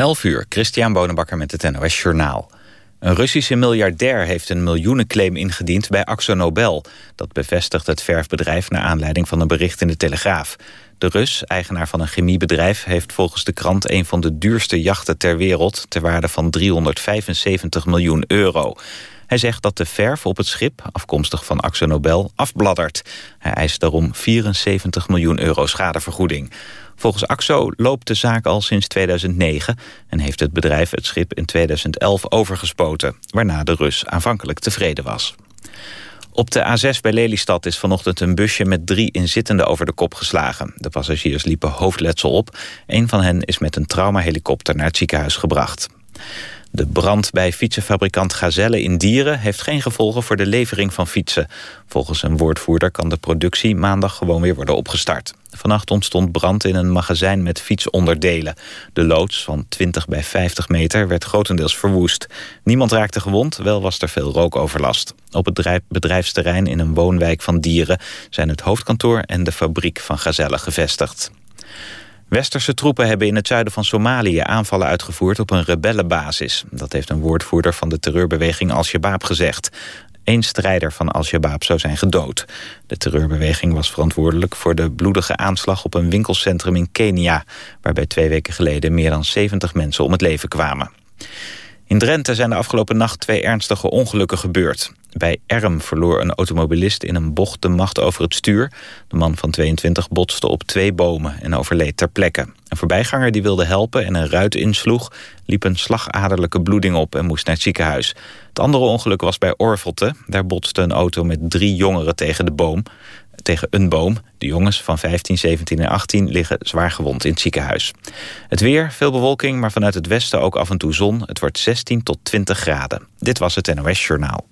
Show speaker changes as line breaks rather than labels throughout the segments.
11 uur, Christian Bonenbakker met het NOS Journaal. Een Russische miljardair heeft een miljoenenclaim ingediend bij Axo Nobel. Dat bevestigt het verfbedrijf naar aanleiding van een bericht in de Telegraaf. De Rus, eigenaar van een chemiebedrijf, heeft volgens de krant... een van de duurste jachten ter wereld... ter waarde van 375 miljoen euro. Hij zegt dat de verf op het schip, afkomstig van Axo Nobel, afbladdert. Hij eist daarom 74 miljoen euro schadevergoeding. Volgens AXO loopt de zaak al sinds 2009... en heeft het bedrijf het schip in 2011 overgespoten... waarna de Rus aanvankelijk tevreden was. Op de A6 bij Lelystad is vanochtend een busje met drie inzittenden over de kop geslagen. De passagiers liepen hoofdletsel op. Een van hen is met een traumahelikopter naar het ziekenhuis gebracht. De brand bij fietsenfabrikant Gazelle in Dieren heeft geen gevolgen voor de levering van fietsen. Volgens een woordvoerder kan de productie maandag gewoon weer worden opgestart. Vannacht ontstond brand in een magazijn met fietsonderdelen. De loods van 20 bij 50 meter werd grotendeels verwoest. Niemand raakte gewond, wel was er veel rookoverlast. Op het bedrijfsterrein in een woonwijk van Dieren zijn het hoofdkantoor en de fabriek van Gazelle gevestigd. Westerse troepen hebben in het zuiden van Somalië aanvallen uitgevoerd op een rebellenbasis. Dat heeft een woordvoerder van de terreurbeweging Al-Shabaab gezegd. Eén strijder van Al-Shabaab zou zijn gedood. De terreurbeweging was verantwoordelijk voor de bloedige aanslag op een winkelcentrum in Kenia... waarbij twee weken geleden meer dan 70 mensen om het leven kwamen. In Drenthe zijn de afgelopen nacht twee ernstige ongelukken gebeurd. Bij Erm verloor een automobilist in een bocht de macht over het stuur. De man van 22 botste op twee bomen en overleed ter plekke. Een voorbijganger die wilde helpen en een ruit insloeg... liep een slagaderlijke bloeding op en moest naar het ziekenhuis. Het andere ongeluk was bij Orvelte. Daar botste een auto met drie jongeren tegen de boom tegen een boom. De jongens van 15, 17 en 18 liggen zwaar gewond in het ziekenhuis. Het weer, veel bewolking, maar vanuit het westen ook af en toe zon. Het wordt 16 tot 20 graden. Dit was het NOS Journaal.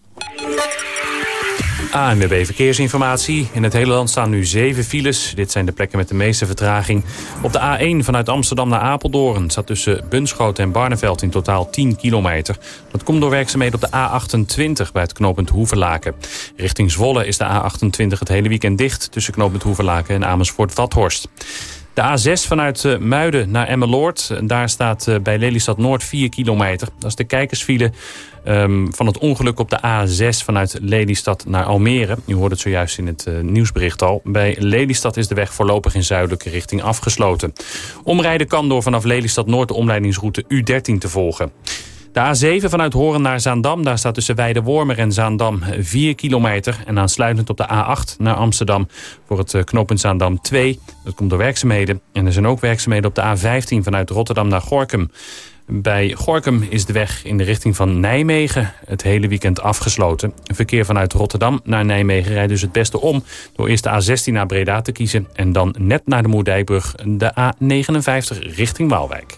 ANWB Verkeersinformatie. In het hele land staan nu zeven files. Dit zijn de plekken met de meeste vertraging. Op de A1 vanuit Amsterdam naar Apeldoorn... staat tussen Bunschoten en Barneveld in totaal 10 kilometer. Dat komt door werkzaamheden op de A28 bij het knooppunt Hoeverlaken. Richting Zwolle is de A28 het hele weekend dicht... tussen knooppunt Hoeverlaken en Amersfoort-Vathorst. De A6 vanuit eh, Muiden naar Emmeloord. Daar staat eh, bij Lelystad Noord 4 kilometer. Dat is de kijkersfile um, van het ongeluk op de A6 vanuit Lelystad naar Almere. U hoort het zojuist in het uh, nieuwsbericht al. Bij Lelystad is de weg voorlopig in zuidelijke richting afgesloten. Omrijden kan door vanaf Lelystad Noord de omleidingsroute U13 te volgen. De A7 vanuit Horen naar Zaandam. Daar staat tussen Weidewormer en Zaandam 4 kilometer. En aansluitend op de A8 naar Amsterdam voor het eh, knooppunt Zaandam 2. Dat komt door werkzaamheden. En er zijn ook werkzaamheden op de A15 vanuit Rotterdam naar Gorkum. Bij Gorkum is de weg in de richting van Nijmegen het hele weekend afgesloten. Verkeer vanuit Rotterdam naar Nijmegen rijdt dus het beste om... door eerst de A16 naar Breda te kiezen... en dan net naar de Moerdijkbrug de A59 richting Waalwijk.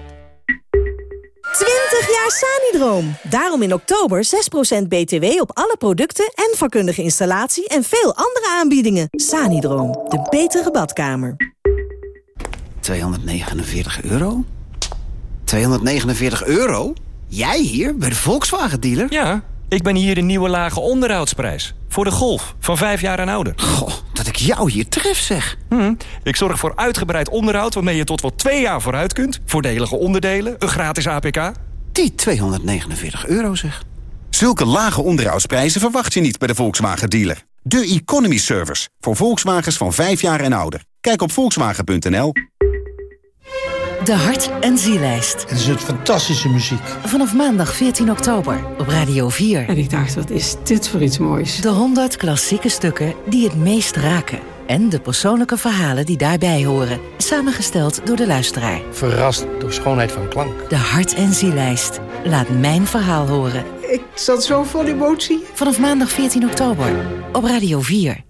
20 jaar Sanidroom. Daarom in oktober 6% BTW op alle producten en vakkundige installatie en veel andere aanbiedingen. Sanidroom, de betere badkamer.
249 euro? 249 euro? Jij hier, bij de Volkswagen-dealer?
Ja, ik ben hier de nieuwe lage onderhoudsprijs. Voor de Golf, van 5 jaar en ouder.
Goh, dat ik jou hier tref, zeg.
Hm, ik zorg voor uitgebreid onderhoud waarmee je tot wel twee jaar vooruit kunt. Voordelige onderdelen, een gratis APK.
Die 249 euro, zeg.
Zulke lage onderhoudsprijzen verwacht je niet bij de Volkswagen-dealer. De Economy Service, voor Volkswagens van 5 jaar en ouder. Kijk op volkswagen.nl.
De Hart- en Zielijst.
Het is het fantastische muziek.
Vanaf maandag 14 oktober op Radio 4.
En ik dacht, wat is dit voor iets moois?
De 100 klassieke stukken die het meest raken. En de persoonlijke verhalen die daarbij horen. Samengesteld door de luisteraar.
Verrast door schoonheid van klank.
De Hart- en Zielijst. Laat mijn verhaal horen.
Ik zat zo vol emotie.
Vanaf maandag 14 oktober op Radio 4.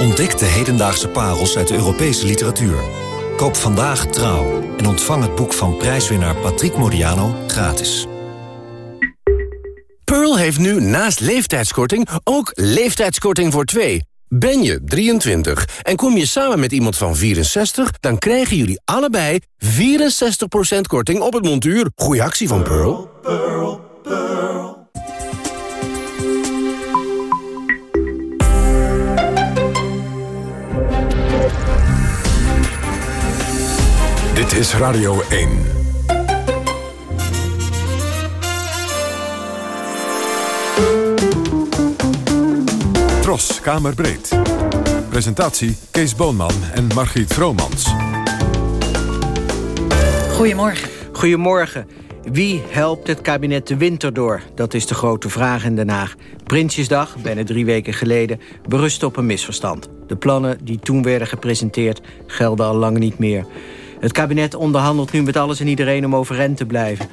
Ontdek de hedendaagse parels uit de Europese literatuur. Koop vandaag Trouw en ontvang het boek van prijswinnaar Patrick Modiano gratis.
Pearl heeft nu naast leeftijdskorting ook leeftijdskorting voor twee. Ben je 23 en kom je samen met iemand van 64... dan krijgen jullie allebei 64% korting op het montuur. Goeie actie van Pearl. Pearl, Pearl.
Dit is Radio 1. Tros, Kamerbreed. Presentatie Kees Boonman en Margriet Vromans.
Goedemorgen.
Goedemorgen. Wie helpt het kabinet de winter door? Dat is de grote vraag in Den Haag. Prinsjesdag, bijna drie weken geleden, berust op een misverstand. De plannen die toen werden gepresenteerd gelden al lang niet meer. Het kabinet onderhandelt nu met alles en iedereen om overeind te blijven.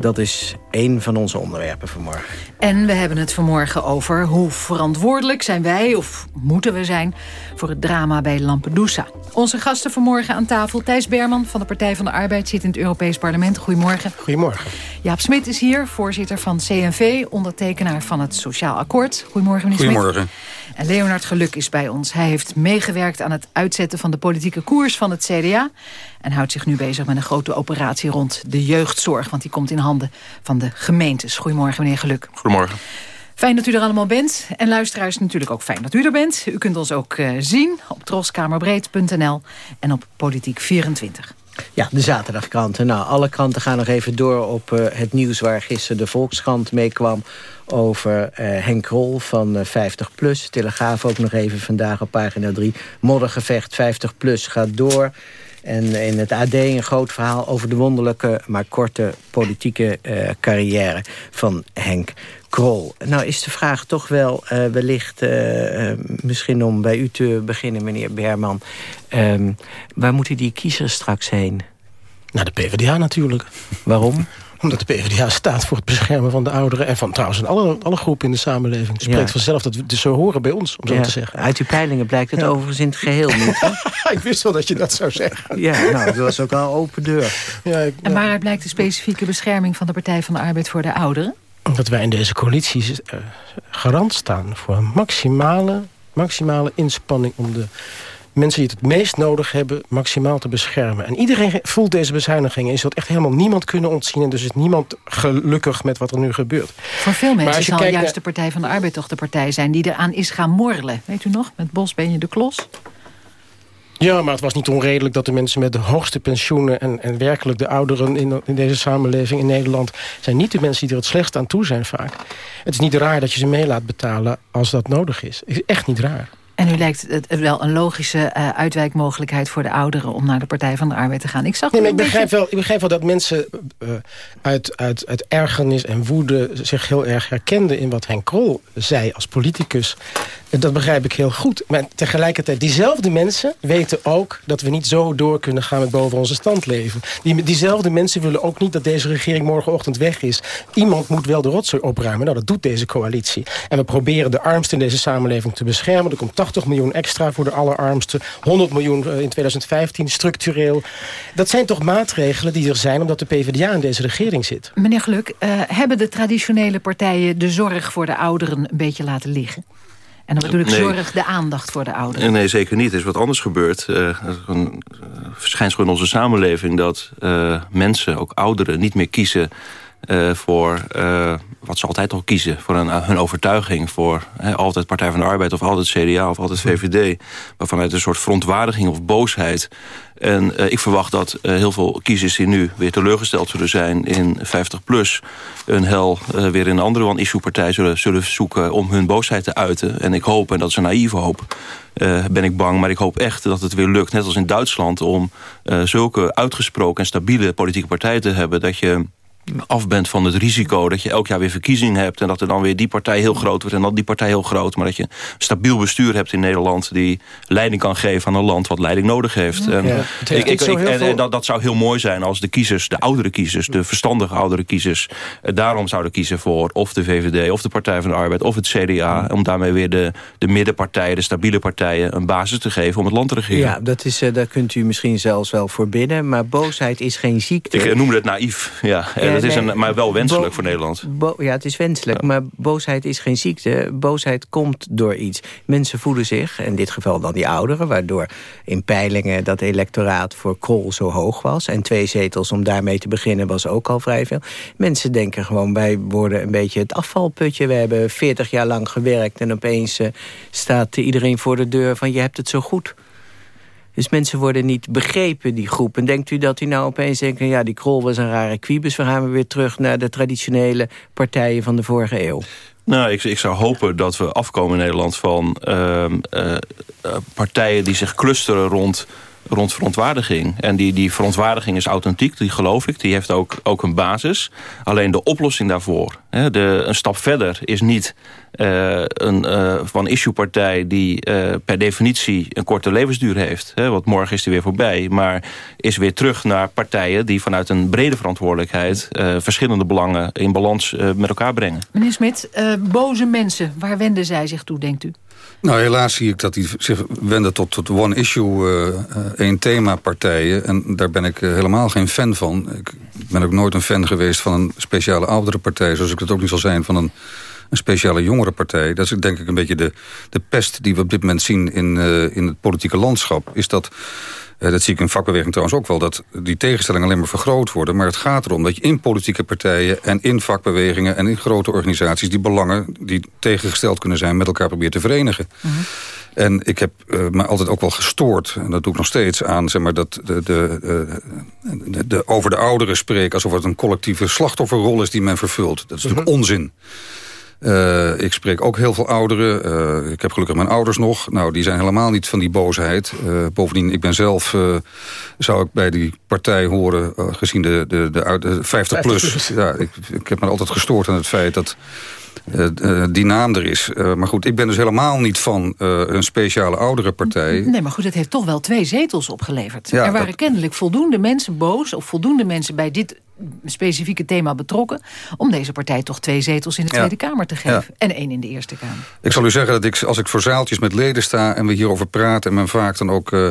Dat is één van onze onderwerpen vanmorgen.
En we hebben het vanmorgen over hoe verantwoordelijk zijn wij... of moeten we zijn voor het drama bij Lampedusa. Onze gasten vanmorgen aan tafel. Thijs Berman van de Partij van de Arbeid zit in het Europees Parlement. Goedemorgen.
Goedemorgen.
Jaap Smit is hier, voorzitter van CNV... ondertekenaar van het Sociaal Akkoord. Goedemorgen, meneer
Goedemorgen.
Smit. En Leonard Geluk is bij ons. Hij heeft meegewerkt aan het uitzetten van de politieke koers van het CDA... en houdt zich nu bezig met een grote operatie rond de jeugdzorg... want die komt in handen van de gemeentes. Goedemorgen, meneer Geluk.
Goedemorgen.
Fijn dat u er allemaal bent. En luisteraars natuurlijk ook fijn dat u er bent. U kunt ons ook uh, zien op troskamerbreed.nl en op Politiek24.
Ja, de zaterdagkranten. Nou, alle kranten gaan nog even door op uh, het nieuws... waar gisteren de Volkskrant meekwam over uh, Henk Rol van uh, 50PLUS. Telegraaf ook nog even vandaag op pagina 3. Moddergevecht 50PLUS gaat door... En in het AD een groot verhaal over de wonderlijke, maar korte politieke carrière van Henk Krol. Nou is de vraag toch wel uh, wellicht, uh, misschien om bij u te beginnen, meneer Berman. Um, waar moeten die kiezers straks heen?
Naar de PvdA natuurlijk.
Waarom?
Omdat de PvdA staat voor het beschermen van de ouderen... en van trouwens alle, alle groepen in de samenleving. Het spreekt ja. vanzelf dat we dus zo horen bij ons, om zo
ja.
te zeggen.
Uit uw peilingen blijkt het ja. overigens in het geheel niet.
ik wist wel dat je dat zou zeggen.
Ja, nou, dat was ook al een open deur.
Ja, ik, en waaruit blijkt de specifieke bescherming van de Partij van de Arbeid voor de ouderen?
Dat wij in deze coalitie uh, garant staan voor een maximale, maximale inspanning... om de mensen die het het meest nodig hebben maximaal te beschermen. En iedereen voelt deze bezuinigingen. Is dat echt helemaal niemand kunnen ontzien. En dus is niemand gelukkig met wat er nu gebeurt.
Voor veel mensen zal juist naar... de Partij van de Arbeid toch de partij zijn... die eraan is gaan morrelen. Weet u nog? Met Bos ben je de klos.
Ja, maar het was niet onredelijk dat de mensen met de hoogste pensioenen... en, en werkelijk de ouderen in, in deze samenleving in Nederland... zijn niet de mensen die er het slechtst aan toe zijn vaak. Het is niet raar dat je ze mee laat betalen als dat nodig is. Het is echt niet raar.
En u lijkt het wel een logische uh, uitwijkmogelijkheid voor de ouderen... om naar de Partij van de Arbeid te gaan. Ik, zag
nee, maar ik, begrijp beetje... wel, ik begrijp wel dat mensen uh, uit, uit, uit ergernis en woede... zich heel erg herkenden in wat Henk Krol zei als politicus. Dat begrijp ik heel goed. Maar tegelijkertijd, diezelfde mensen weten ook... dat we niet zo door kunnen gaan met boven onze stand leven. Die, diezelfde mensen willen ook niet dat deze regering morgenochtend weg is. Iemand moet wel de rotzooi opruimen. Nou, dat doet deze coalitie. En we proberen de armsten in deze samenleving te beschermen. Er komt 80 miljoen extra voor de allerarmsten. 100 miljoen in 2015, structureel. Dat zijn toch maatregelen die er zijn... omdat de PvdA in deze regering zit.
Meneer Geluk, uh, hebben de traditionele partijen... de zorg voor de ouderen een beetje laten liggen? En dan bedoel ik nee. zorg de aandacht voor de ouderen.
Nee, zeker niet. Er is wat anders gebeurd. Uh, een verschijnsel in onze samenleving... dat uh, mensen, ook ouderen, niet meer kiezen... Uh, voor wat ze altijd al kiezen. Voor een, hun overtuiging. Voor altijd Partij van de Arbeid of altijd CDA of altijd VVD. Maar vanuit een soort verontwaardiging of boosheid... En uh, ik verwacht dat heel veel kiezers die nu weer teleurgesteld zullen zijn in 50PLUS... een hel weer in een andere one-issue-partij zullen, zullen zoeken om hun boosheid te uiten. En ik hoop, en dat is een naïeve hoop, ben ik bang... maar ik hoop echt dat het weer lukt, net als in Duitsland... om zulke uitgesproken en stabiele politieke partijen te hebben... dat je af bent van het risico dat je elk jaar weer verkiezingen hebt... en dat er dan weer die partij heel groot wordt en dan die partij heel groot. Maar dat je een stabiel bestuur hebt in Nederland... die leiding kan geven aan een land wat leiding nodig heeft. En,
Ja,
ik, ik, en, dat, dat zou heel mooi zijn als de kiezers, de oudere kiezers... de verstandige oudere kiezers, eh, daarom zouden kiezen voor... of de VVD, of de Partij van de Arbeid, of het CDA... om daarmee weer de, de middenpartijen, de stabiele partijen... een basis te geven om het land te regeren.
Ja, dat is, eh, daar kunt u misschien zelfs wel voor bidden. Maar boosheid is geen ziekte.
Ik eh, noemde het naïef, ja.
Ja,
het is een, maar wel wenselijk voor Nederland.
Ja, het is wenselijk, maar boosheid is geen ziekte. Boosheid komt door iets. Mensen voelen zich, in dit geval dan die ouderen... waardoor in peilingen dat electoraat voor Krol zo hoog was... en twee zetels om daarmee te beginnen was ook al vrij veel. Mensen denken gewoon, wij worden een beetje het afvalputje. We hebben 40 jaar lang gewerkt en opeens eh, staat iedereen voor de deur... van je hebt het zo goed. Dus mensen worden niet begrepen, die groep. En denkt u dat u nou opeens denkt... ja, die krol was een rare kwiebus... we gaan weer terug naar de traditionele partijen van de vorige eeuw?
Nou, ik, ik zou hopen dat we afkomen in Nederland van ehm, eh, eh, partijen die zich clusteren rond, rond verontwaardiging. En die, die verontwaardiging is authentiek, die geloof ik. Die heeft ook, ook een basis. Alleen de oplossing daarvoor, hè, de, een stap verder, is niet eh, een eh, van-issue partij die eh, per definitie een korte levensduur heeft. Hè, want morgen is die weer voorbij. Maar is weer terug naar partijen die vanuit een brede verantwoordelijkheid verschillende belangen in balans met elkaar brengen.
Meneer Smit, boze mensen, waar wenden zij zich toe, denkt u?
Nou, helaas zie ik dat die zich wenden tot, tot one-issue, eh, eh, één thema partijen. En daar ben ik eh, helemaal geen fan van. Ik ben ook nooit een fan geweest van een speciale oudere partij... zoals ik dat ook niet zal zijn van een, een speciale jongere partij. Dat is denk ik een beetje de, de pest die we op dit moment zien in, eh, in het politieke landschap. Is dat... eh, dat zie ik in vakbeweging trouwens ook wel, dat die tegenstellingen alleen maar vergroot worden. Maar het gaat erom dat je in politieke partijen en in vakbewegingen en in grote organisaties die belangen die tegengesteld kunnen zijn met elkaar probeert te verenigen. En ik heb eh, me altijd ook wel gestoord, en dat doe ik nog steeds, aan zeg maar, dat de, de, de, de- over de ouderen spreken alsof het een collectieve slachtofferrol is die men vervult. Dat is natuurlijk onzin. Eh, ik spreek ook heel veel ouderen. Eh, ik heb gelukkig mijn ouders nog. Nou, die zijn helemaal niet van die boosheid. Eh, bovendien, ik ben zelf, zou ik bij die partij horen... gezien de, de, de, uit- de 50 plus.
50 plus.
Ja, ik, ik heb me altijd gestoord aan het feit dat... eh, die naam er is. Maar goed, ik ben dus helemaal niet van een speciale oudere partij.
Nee, maar goed, het heeft toch wel twee zetels opgeleverd.
Ja,
er waren
dat-
kennelijk voldoende mensen boos... of voldoende mensen bij dit specifieke thema betrokken... om deze partij toch twee zetels in de
Ja.
Tweede Kamer te geven.
Ja.
En één in de Eerste Kamer.
Ik zal u zeggen dat ik, als ik voor zaaltjes met leden sta... en we hierover praten en men vaak dan ook eh,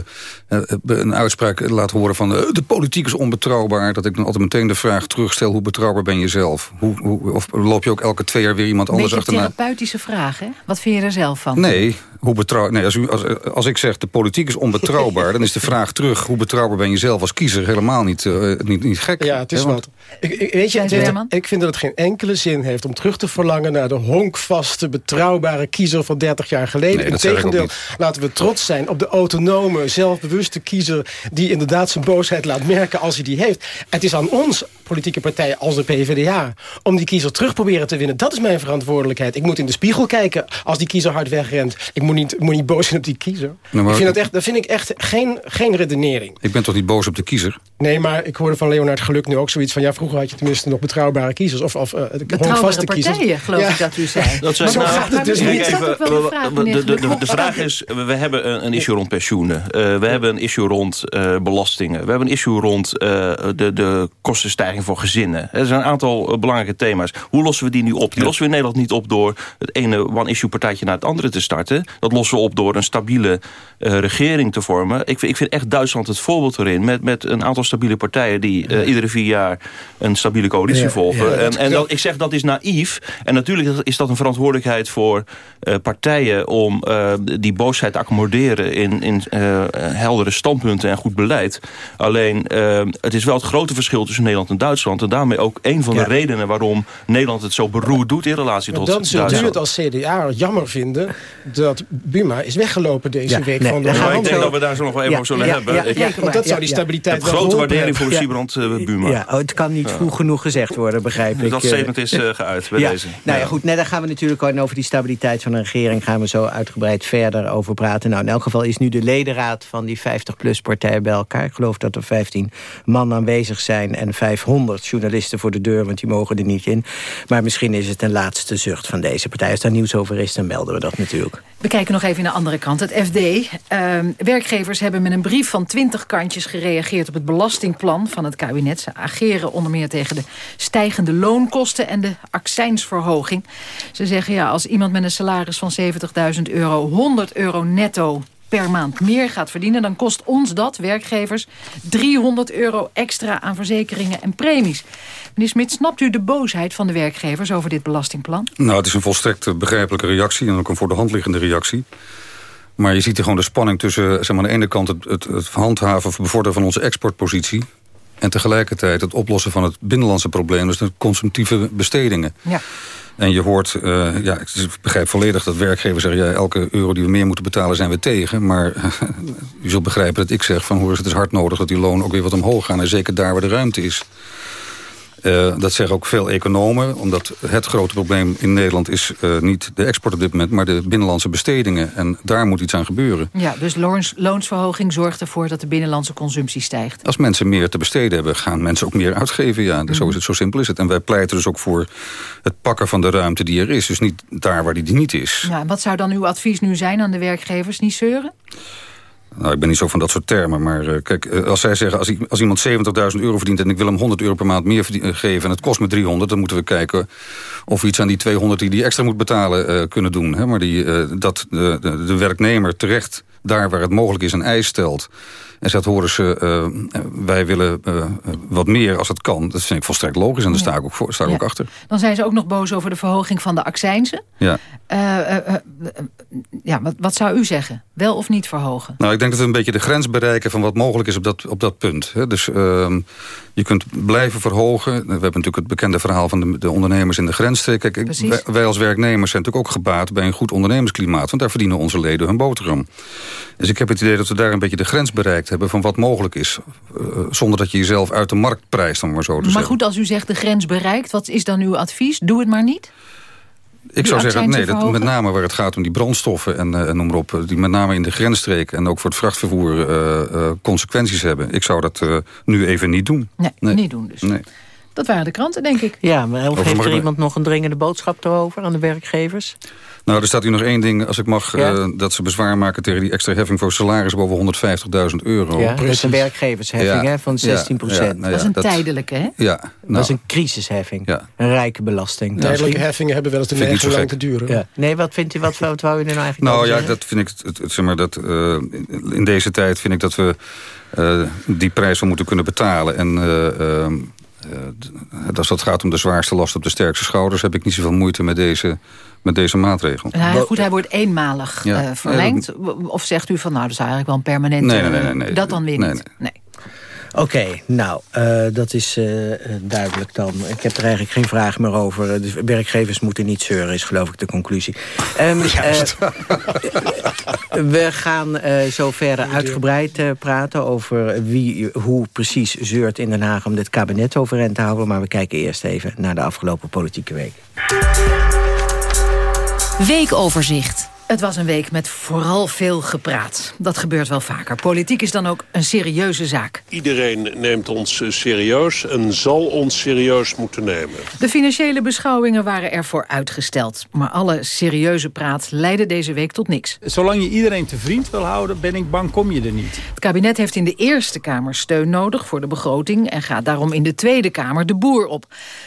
eh, een uitspraak laat horen van... eh, de politiek is onbetrouwbaar, dat ik dan altijd meteen de vraag terugstel... hoe betrouwbaar ben je zelf? Hoe, hoe, of loop je ook elke twee jaar weer iemand
Een
anders
beetje
achterna?
therapeutische vraag, hè? Wat vind je er zelf van?
Nee, hoe betrouw... nee als, u, als, als ik zeg de politiek is onbetrouwbaar... dan is de vraag terug, hoe betrouwbaar ben je zelf als kiezer... helemaal niet, niet, niet gek.
Ja, het is
Hè,
Ik, ik, weet je, ik vind dat het geen enkele zin heeft om terug te verlangen... naar de honkvaste, betrouwbare kiezer van 30 jaar geleden.
Ook
Integendeel, laten we trots zijn op de autonome, zelfbewuste kiezer... die inderdaad zijn boosheid laat merken als hij die heeft. Het is aan ons, politieke partijen als de PvdA... om die kiezer terug proberen te winnen. Dat is mijn verantwoordelijkheid. Ik moet in de spiegel kijken als die kiezer hard wegrent. Ik moet niet, moet niet boos zijn op die kiezer.
Nou,
ik vind dat, echt, dat vind ik echt geen, geen redenering.
Ik ben toch niet boos op de kiezer?
Nee, maar ik hoorde van Leonard Geluk nu ook zoiets van... ja, vroeger had je tenminste nog betrouwbare kiezers. Of, of uh,
Betrouwbare partijen,
kiezers.
geloof ik dat u zei.
Dat zijn, nou,
gaat het dus niet.
Even,
vraag,
de,
meneer
de, de,
Geluk?
de vraag is, we we hebben een, een issue rond pensioenen. Eh, we hebben een issue rond eh, belastingen. We hebben een issue rond eh, de, de kostenstijging voor gezinnen. Er zijn een aantal eh, belangrijke thema's. Hoe lossen we die nu op? Die lossen we in Nederland niet op door het ene one-issue partijtje naar het andere te starten. Dat lossen we op door een stabiele eh, regering te vormen. Ik, vind- ik vind echt Duitsland het voorbeeld erin. Met, met een aantal stabiele partijen die eh, iedere vier jaar een stabiele coalitie
Ja,
volgen.
ja,
en en dat, ik zeg dat is naïef. En natuurlijk is dat een verantwoordelijkheid voor eh, partijen... om eh, die boosheid te accommoderen in, in eh, heldere standpunten en goed beleid. Alleen, het is wel het grote verschil tussen Nederland en Duitsland. En daarmee ook een van
Ja.
de redenen waarom Nederland het zo beroerd doet... in relatie
Maar
tot
dan zult u
Duitsland.
het als CDA jammer vinden... dat Buma is weggelopen deze
Ja,
week
nee,
van de
ik denk
handel.
dat we daar zo nog wel even
Ja,
over zullen
ja,
hebben. Ik-.
Want dat zou die stabiliteit wel
waardering voor Siebrand uh, Buma.
Ja, oh, het kan niet vroeg genoeg gezegd worden, begrijp ik.
Dat statement is uh, geuit bij
ja.
deze.
Nou ja, goed, net, daar gaan we natuurlijk over die stabiliteit van de regering... gaan we zo uitgebreid verder over praten. Nou, in elk geval is nu de ledenraad van die 50-plus-partij bij elkaar. Ik geloof dat er 15 man aanwezig zijn en 500 journalisten voor de deur... want die mogen er niet in. Maar misschien is het een laatste zucht van deze partij. Als daar nieuws over is, dan melden we dat natuurlijk.
We kijken nog even in de andere kant. Het FD. Uh, werkgevers hebben met een brief van 20 kantjes gereageerd... op het belastingplan van het kabinet. Ze ageren onder meer tegen de stijgende loonkosten... en de accijnsverhoging. Ze zeggen, ja, als iemand met een salaris van 70.000 euro... 100 euro netto per maand meer gaat verdienen... dan kost ons dat, werkgevers, 300 euro extra aan verzekeringen en premies. Meneer Smit, snapt u de boosheid van de werkgevers over dit belastingplan?
Nou, het is een volstrekt begrijpelijke reactie en ook een voor de hand liggende reactie. Maar je ziet hier gewoon de spanning tussen zeg maar, aan de ene kant het, het, het handhaven of bevorderen van onze exportpositie... en tegelijkertijd het oplossen van het binnenlandse probleem, dus de consumptieve bestedingen.
Ja.
En je hoort, uh, ja, ik begrijp volledig dat werkgevers zeggen... Ja, elke euro die we meer moeten betalen zijn we tegen. Maar uh, u zult begrijpen dat ik zeg van... hoor, het is hard nodig dat die lonen ook weer wat omhoog gaan. En zeker daar waar de ruimte is. Uh, dat zeggen ook veel economen, omdat het grote probleem in Nederland is uh, niet de export op dit moment, maar de binnenlandse bestedingen. En daar moet iets aan gebeuren.
Ja, dus loons, loonsverhoging zorgt ervoor dat de binnenlandse consumptie stijgt.
Als mensen meer te besteden hebben, gaan mensen ook meer uitgeven. Ja, mm. zo is het, zo simpel is het. En wij pleiten dus ook voor het pakken van de ruimte die er is. Dus niet daar waar die niet is.
Ja, wat zou dan uw advies nu zijn aan de werkgevers? Niet zeuren?
Nou, ik ben niet zo van dat soort termen, maar uh, kijk, uh, als zij zeggen... als, als iemand 70.000 euro verdient en ik wil hem 100 euro per maand meer verdien, geven... en het kost me 300, dan moeten we kijken of we iets aan die 200 die die extra moet betalen kunnen doen. Hè? Maar die, dat de, de werknemer terecht daar waar het mogelijk is een eis stelt... En zegt, horen ze, uh, wij willen uh, wat meer als het kan. Dat vind ik volstrekt logisch en daar sta ik ook, voor, sta ik
ja.
ook achter.
Dan zijn ze ook nog boos over de verhoging van de accijnzen.
Ja.
Uh, ja, wat, wat zou u zeggen? Wel of niet verhogen?
Nou, ik denk dat we een beetje de grens bereiken van wat mogelijk is op dat, op dat punt. Hè. Dus ehm, je kunt blijven verhogen. We hebben natuurlijk het bekende verhaal van de, de ondernemers in de grensstreek. Kijk, wij, wij, als werknemers zijn natuurlijk ook gebaat bij een goed ondernemersklimaat. Want daar verdienen onze leden hun boterham. Dus ik heb het idee dat we daar een beetje de grens hebben van wat mogelijk is. Uh, zonder dat je jezelf uit de markt prijst, om maar zo te
maar
zeggen.
Maar goed, als u zegt de grens bereikt, wat is dan uw advies? Doe het maar niet?
Ik zou zeggen, nee, dat met name waar het gaat om die brandstoffen en, uh, en noem maar op... die met name in de grensstreek en ook voor het vrachtvervoer uh, consequenties hebben. Ik zou dat nu even niet doen.
Nee, nee. niet doen dus.
Nee.
Dat waren de kranten, denk ik.
Ja, maar heeft er iemand nog een dringende boodschap erover aan de werkgevers?
Nou, er staat hier nog één ding, als ik mag, ja? uh, dat ze bezwaar maken tegen die extra heffing voor salaris boven 150.000 euro.
Ja, dat is een werkgeversheffing ja. hè, van 16 procent.
Ja, nou dat is een dat, tijdelijke, hè?
Ja.
Nou, dat is een crisisheffing.
Ja.
Een rijke belasting.
Tijdelijke heffingen hebben wel eens de neiging lang te duren.
Ja. Nee, wat vindt u, wat, wat wou u er nou eigenlijk
Nou ja,
zeggen?
dat vind ik, het, het, zeg maar, dat, uh, in deze tijd vind ik dat we uh, die prijs wel moeten kunnen betalen. En... Uh, uh, als het gaat om de zwaarste last op de sterkste schouders... heb ik niet zoveel moeite met deze, met deze maatregel.
Nou, goed, hij wordt eenmalig ja. uh, verlengd. Ja, of zegt u van, nou, dat is eigenlijk wel een permanente...
Nee, nee, nee. nee, nee.
Dat dan weer
nee,
niet?
Nee.
Oké, okay, nou, uh, dat is uh, duidelijk dan. Ik heb er eigenlijk geen vraag meer over. De werkgevers moeten niet zeuren, is geloof ik de conclusie. Um, we gaan zo verder uitgebreid praten over wie, hoe precies zeurt in Den Haag... om dit kabinet overeind te houden. Maar we kijken eerst even naar de afgelopen politieke week.
Weekoverzicht.
Het was een week met vooral veel gepraat. Dat gebeurt wel vaker. Politiek is dan ook een serieuze zaak.
Iedereen neemt ons serieus en zal ons serieus moeten nemen.
De financiële beschouwingen waren ervoor uitgesteld. Maar alle serieuze praat leidde deze week tot niks.
Zolang je iedereen te vriend wil houden, ben ik bang, kom je er niet.
Het kabinet heeft in de Eerste Kamer steun nodig voor de begroting... en gaat daarom in de Tweede Kamer de boer op.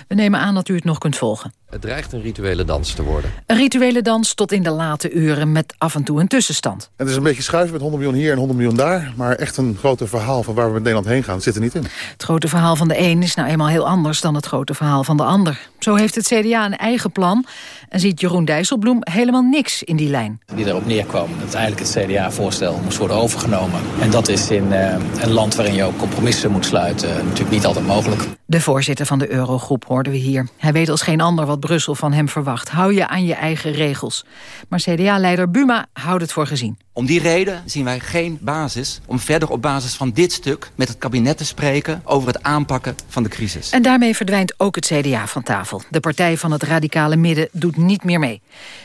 We nemen aan dat u het nog kunt volgen.
Het dreigt een rituele dans te worden.
Een rituele dans tot in de late uren met af en toe een tussenstand.
Het is een beetje schuiven met 100 miljoen hier en 100 miljoen daar. Maar echt een grote verhaal van waar we met Nederland heen gaan zit er niet in.
Het grote verhaal van de een is nou eenmaal heel anders dan het grote verhaal van de ander. Zo heeft het CDA een eigen plan. En ziet Jeroen Dijsselbloem helemaal niks in die lijn.
Die erop neerkwam dat eigenlijk het CDA-voorstel moest worden overgenomen. En dat is in uh, een land waarin je ook compromissen moet sluiten natuurlijk niet altijd mogelijk.
De voorzitter van de Eurogroep hoorden we hier. Hij weet als geen ander wat Brussel van hem verwacht. Hou je aan je eigen regels. Maar CDA-leider Buma houdt het voor gezien.
Om die reden zien wij geen basis om verder op basis van dit stuk met het kabinet te spreken over het aanpakken van de crisis.
En daarmee verdwijnt ook het CDA van tafel. De partij van het radicale midden doet niet meer mee.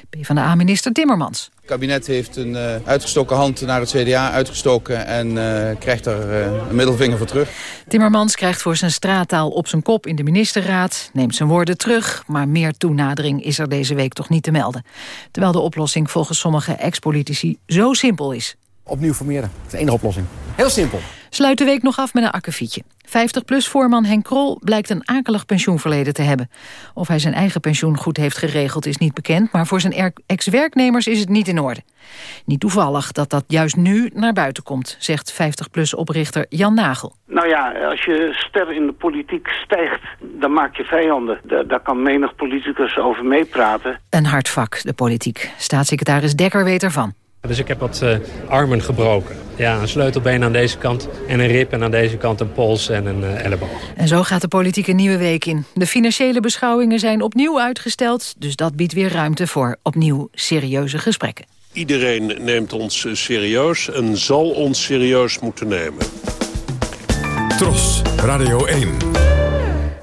PvdA-minister Timmermans.
Het kabinet heeft een uh, uitgestoken hand naar het CDA uitgestoken... en uh, krijgt er uh, een middelvinger voor terug.
Timmermans krijgt voor zijn straattaal op zijn kop in de ministerraad... neemt zijn woorden terug, maar meer toenadering is er deze week toch niet te melden. Terwijl de oplossing volgens sommige ex-politici zo simpel is.
Opnieuw formeren, dat is de enige oplossing. Heel simpel.
Sluit de week nog af met een akkefietje. 50-plus-voorman Henk Krol blijkt een akelig pensioenverleden te hebben. Of hij zijn eigen pensioen goed heeft geregeld is niet bekend... maar voor zijn ex-werknemers is het niet in orde. Niet toevallig dat dat juist nu naar buiten komt... zegt 50-plus-oprichter Jan Nagel.
Nou ja, als je ster in de politiek stijgt, dan maak je vijanden. Daar kan menig politicus over meepraten.
Een hard vak, de politiek. Staatssecretaris Dekker weet ervan.
Dus ik heb wat uh, armen gebroken. Ja, een sleutelbeen aan deze kant en een rib en aan deze kant een pols en een uh, elleboog.
En zo gaat de politiek een nieuwe week in. De financiële beschouwingen zijn opnieuw uitgesteld... dus dat biedt weer ruimte voor opnieuw serieuze gesprekken.
Iedereen neemt ons serieus en zal ons serieus moeten nemen.
Tros, Radio 1.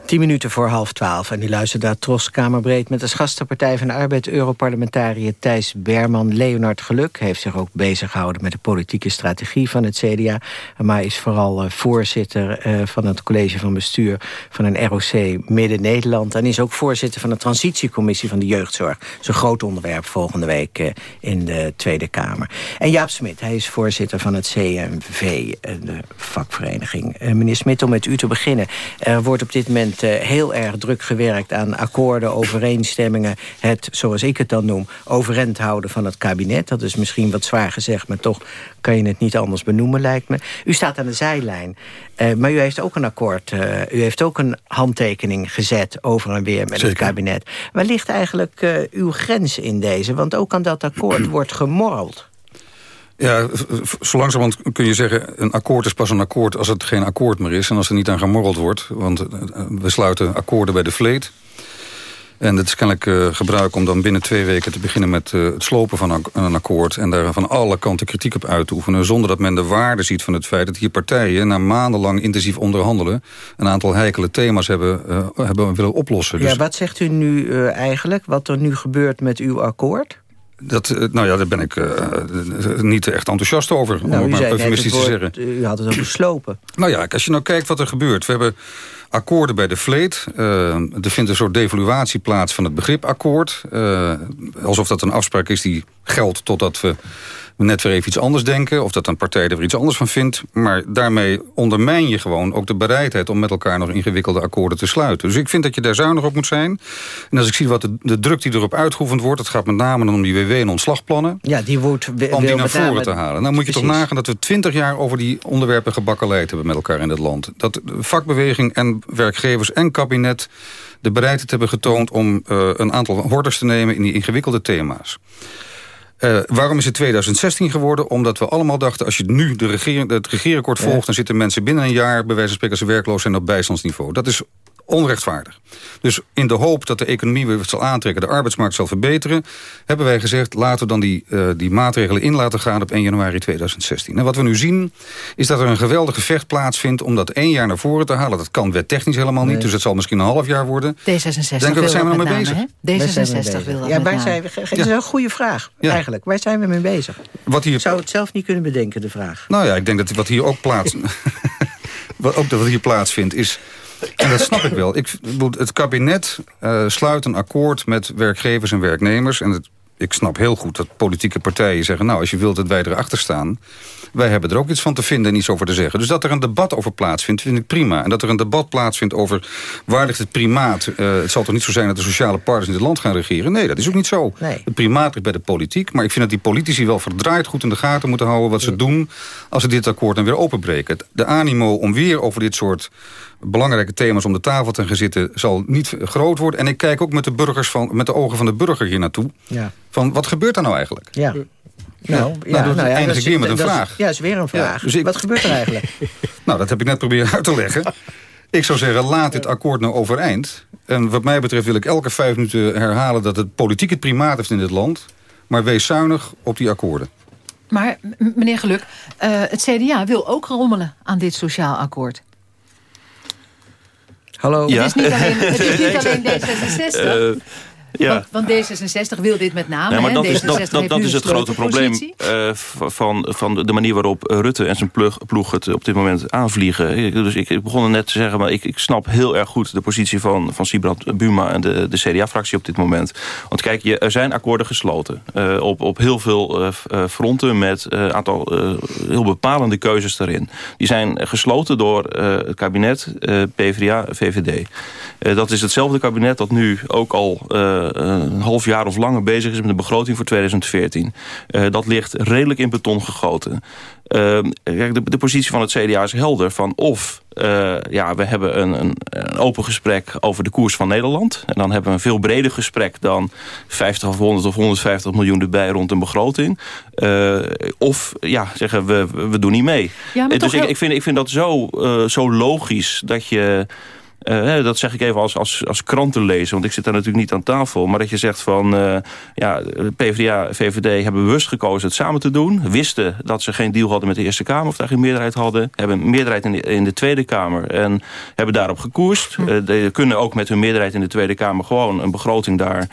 10 minuten voor half twaalf. En die luistert daar Tros Kamerbreed met als gastenpartij van de Arbeid... Europarlementariër Thijs Berman. Leonard Geluk heeft zich ook bezig gehouden met de politieke strategie van het CDA. Maar is vooral uh, voorzitter uh, van het college van bestuur van een ROC Midden-Nederland. En is ook voorzitter van de transitiecommissie van de jeugdzorg. Dat is een groot onderwerp volgende week uh, in de Tweede Kamer. En Jaap Smit, hij is voorzitter van het CMV, de vakvereniging. meneer Smit, om met u te beginnen. Er wordt op dit moment heel erg druk gewerkt aan akkoorden, overeenstemmingen. Het, zoals ik het dan noem, overeind houden van het kabinet. Dat is misschien wat zwaar gezegd, maar toch kan je het niet anders benoemen, lijkt me. U staat aan de zijlijn, uh, maar u heeft ook een akkoord. Uh, u heeft ook een handtekening gezet over en weer met
Zeker.
het kabinet. Waar ligt eigenlijk uw grens in deze? Want ook aan dat akkoord wordt gemorreld.
Ja, zo langzamerhand kun je zeggen... een akkoord is pas een akkoord als het geen akkoord meer is... en als er niet aan gemorreld wordt. Want we sluiten akkoorden bij de vleet. En het is kennelijk uh, gebruik om dan binnen twee weken te beginnen... met uh, het slopen van een akkoord... en daar van alle kanten kritiek op uit te oefenen... zonder dat men de waarde ziet van het feit dat hier partijen... na maandenlang intensief onderhandelen... een aantal heikele thema's hebben, uh, hebben willen oplossen.
Dus... Ja, wat zegt u nu eigenlijk, wat er nu gebeurt met uw akkoord?
Dat, nou ja, daar ben ik uh, niet echt enthousiast over,
nou,
om het maar eufemistisch te zeggen.
U had het over slopen.
Nou ja, als je nou kijkt wat er gebeurt. We hebben akkoorden bij de vleet. Uh, er vindt een soort devaluatie plaats van het begrip akkoord. Uh, alsof dat een afspraak is die geldt totdat we net weer even iets anders denken... of dat een partij er weer iets anders van vindt. Maar daarmee ondermijn je gewoon ook de bereidheid... om met elkaar nog ingewikkelde akkoorden te sluiten. Dus ik vind dat je daar zuinig op moet zijn. En als ik zie wat de, de druk die erop uitgeoefend wordt... het gaat met name om die WW- en ontslagplannen...
Ja, die wordt
om die naar voren te halen. Nou moet je Precies. toch nagaan dat we twintig jaar... over die onderwerpen gebakkeleid hebben met elkaar in het land. Dat vakbeweging en werkgevers en kabinet de bereidheid hebben getoond... om uh, een aantal hordes te nemen in die ingewikkelde thema's. Uh, waarom is het 2016 geworden? Omdat we allemaal dachten, als je nu de regering, het regeerakkoord volgt... Ja. dan zitten mensen binnen een jaar, bij wijze van spreken, ze werkloos zijn op bijstandsniveau. Dat is onrechtvaardig. Dus in de hoop dat de economie weer zal aantrekken... de arbeidsmarkt zal verbeteren... hebben wij gezegd, laten we dan die, uh, die maatregelen in laten gaan... op 1 januari 2016. En wat we nu zien, is dat er een geweldig gevecht plaatsvindt... om dat één jaar naar voren te halen. Dat kan wettechnisch helemaal niet, nee. dus het zal misschien een half jaar worden.
D66
Denken, we zijn we nog mee bezig?
D66 wil dat
Ja, waar zijn we, dat is een goede vraag, ja. eigenlijk. Waar zijn we mee bezig?
Wat hier...
Ik zou het zelf niet kunnen bedenken, de vraag.
Nou ja, ik denk dat wat hier ook plaats... wat ook dat hier plaatsvindt, is... En dat snap ik wel. Ik, het kabinet uh, sluit een akkoord met werkgevers en werknemers. En het, ik snap heel goed dat politieke partijen zeggen... nou, als je wilt dat wij erachter staan... wij hebben er ook iets van te vinden en iets over te zeggen. Dus dat er een debat over plaatsvindt, vind ik prima. En dat er een debat plaatsvindt over waar ligt het primaat... Uh, het zal toch niet zo zijn dat de sociale partners in het land gaan regeren? Nee, dat is ook niet zo.
Nee.
Het primaat ligt bij de politiek. Maar ik vind dat die politici wel verdraaid goed in de gaten moeten houden... wat ze doen als ze dit akkoord dan weer openbreken. De animo om weer over dit soort belangrijke thema's om de tafel te gaan zitten... zal niet groot worden. En ik kijk ook met de, burgers van, met de ogen van de burger hier naartoe.
Ja.
Van, wat gebeurt er nou eigenlijk?
Ja. Nou, ja,
nou, nou, nou ja, eindig ik weer met een
dat
vraag.
Is, ja, is weer een vraag.
dus ik,
wat gebeurt er eigenlijk?
nou, dat heb ik net proberen uit te leggen. Ik zou zeggen, laat dit akkoord nou overeind. En wat mij betreft wil ik elke vijf minuten herhalen... dat het politiek het primaat heeft in dit land. Maar wees zuinig op die akkoorden.
Maar, meneer Geluk, uh, het CDA wil ook rommelen aan dit sociaal akkoord.
Hallo.
Ja. Het is niet alleen, het is niet alleen D66. Uh,
ja.
Want, want, D66 wil dit met name.
Ja, maar dat,
is,
dat, dat, dat is het grote probleem uh, van, van de manier waarop Rutte en zijn ploeg, ploeg het op dit moment aanvliegen. Dus ik, ik begon net te zeggen, maar ik, ik snap heel erg goed de positie van, van Sibrand Buma en de, de CDA-fractie op dit moment. Want kijk, je, er zijn akkoorden gesloten uh, op, op heel veel uh, fronten met een aantal heel bepalende keuzes daarin. Die zijn gesloten door het kabinet PvdA, VVD. dat is hetzelfde kabinet dat nu ook al een half jaar of langer bezig is met de begroting voor 2014. Uh, dat ligt redelijk in beton gegoten. Uh, de, de, positie van het CDA is helder. Van of uh, ja, we hebben een, een, een, open gesprek over de koers van Nederland. En dan hebben we een veel breder gesprek dan 50 of 100 of 150 miljoen erbij rond een begroting. Uh, of ja, zeggen we, we doen niet mee.
Ja,
dus ik,
heel...
ik, vind, ik vind dat zo, zo logisch dat je... Uh, dat zeg ik even als, als, als krantenlezer, want ik zit daar natuurlijk niet aan tafel. Maar dat je zegt van, uh, ja, PvdA, VVD hebben bewust gekozen het samen te doen. Wisten dat ze geen deal hadden met de Eerste Kamer of daar geen meerderheid hadden. Hebben een meerderheid in de, in de Tweede Kamer en hebben daarop gekoerst. Uh, de, kunnen ook met hun meerderheid in de Tweede Kamer gewoon een begroting daar...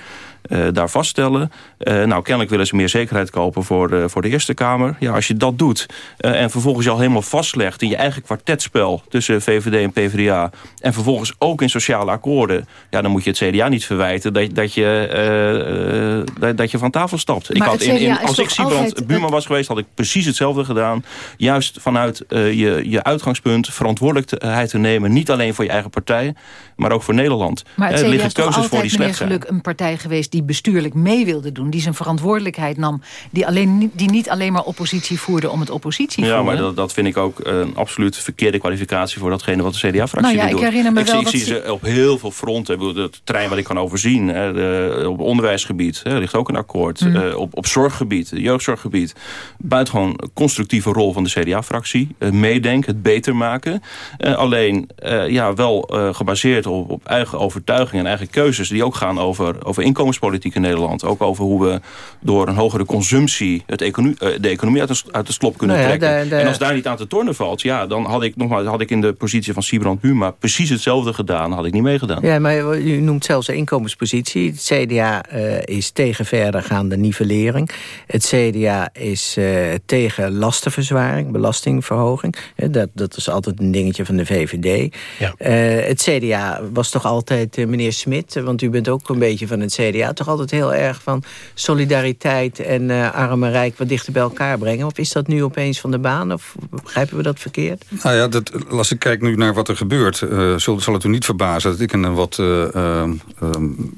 Uh, daar vaststellen. Uh, nou, kennelijk willen ze meer zekerheid kopen voor, uh, voor de Eerste Kamer. Ja, als je dat doet en vervolgens je al helemaal vastlegt... in je eigen kwartetspel tussen VVD en PvdA... en vervolgens ook in sociale akkoorden... ja, dan moet je het CDA niet verwijten dat, dat, je, dat, dat je van tafel stapt. Ik had in, in, als ik Siebrand Buma was geweest, had ik precies hetzelfde gedaan. Juist vanuit je, je uitgangspunt verantwoordelijkheid te nemen... niet alleen voor je eigen partij, maar ook voor Nederland.
Maar het
liggen
is
keuzes voor die
meneer
slecht zijn.
Geluk, een partij geweest die bestuurlijk mee wilde doen. Die zijn verantwoordelijkheid nam. Die, alleen, niet- die niet alleen maar oppositie voerde om het oppositie
Ja,
voeren.
maar dat, dat vind ik ook een absoluut verkeerde kwalificatie... voor datgene wat de CDA-fractie
Nou ja, ik
doet.
herinner me
ik
wel
zie, ik zie
ze-
op heel veel fronten. Het terrein wat ik kan overzien. Hè, de, op onderwijsgebied hè, ligt ook een akkoord.
Mm.
Eh, op, op zorggebied, jeugdzorggebied. Buitengewoon constructieve rol van de CDA-fractie. Eh, meedenken, het beter maken. Eh, alleen eh, ja, wel eh, gebaseerd op, op eigen overtuiging en eigen keuzes... die ook gaan over, over inkomenspolitiek in Nederland. Ook over hoe we door een hogere consumptie... Het economie, eh, de economie uit de, uit de slop kunnen
Nou ja,
trekken.
de- de-
En als daar niet aan te tornen valt... ja, dan had ik, nogmaals, had ik in de positie van Siebrand Buma... precies hetzelfde gedaan, had ik niet meegedaan.
Ja, maar u noemt zelfs de inkomenspositie. Het CDA eh, is tegen verdergaande nivellering. Het CDA is eh, tegen lastenverzwaring, belastingverhoging. Dat, dat is altijd een dingetje van de VVD.
Ja.
Eh, het CDA was toch altijd, meneer Smit... want u bent ook een beetje van het CDA... toch altijd heel erg van solidariteit en eh arm en rijk... wat dichter bij elkaar brengen? Of is dat nu opeens van de baan? Of begrijpen we dat verkeerd?
Nou ja, dat, als ik kijk nu naar wat er gebeurt... eh, zal, zal het u niet verbazen dat ik in een wat eh,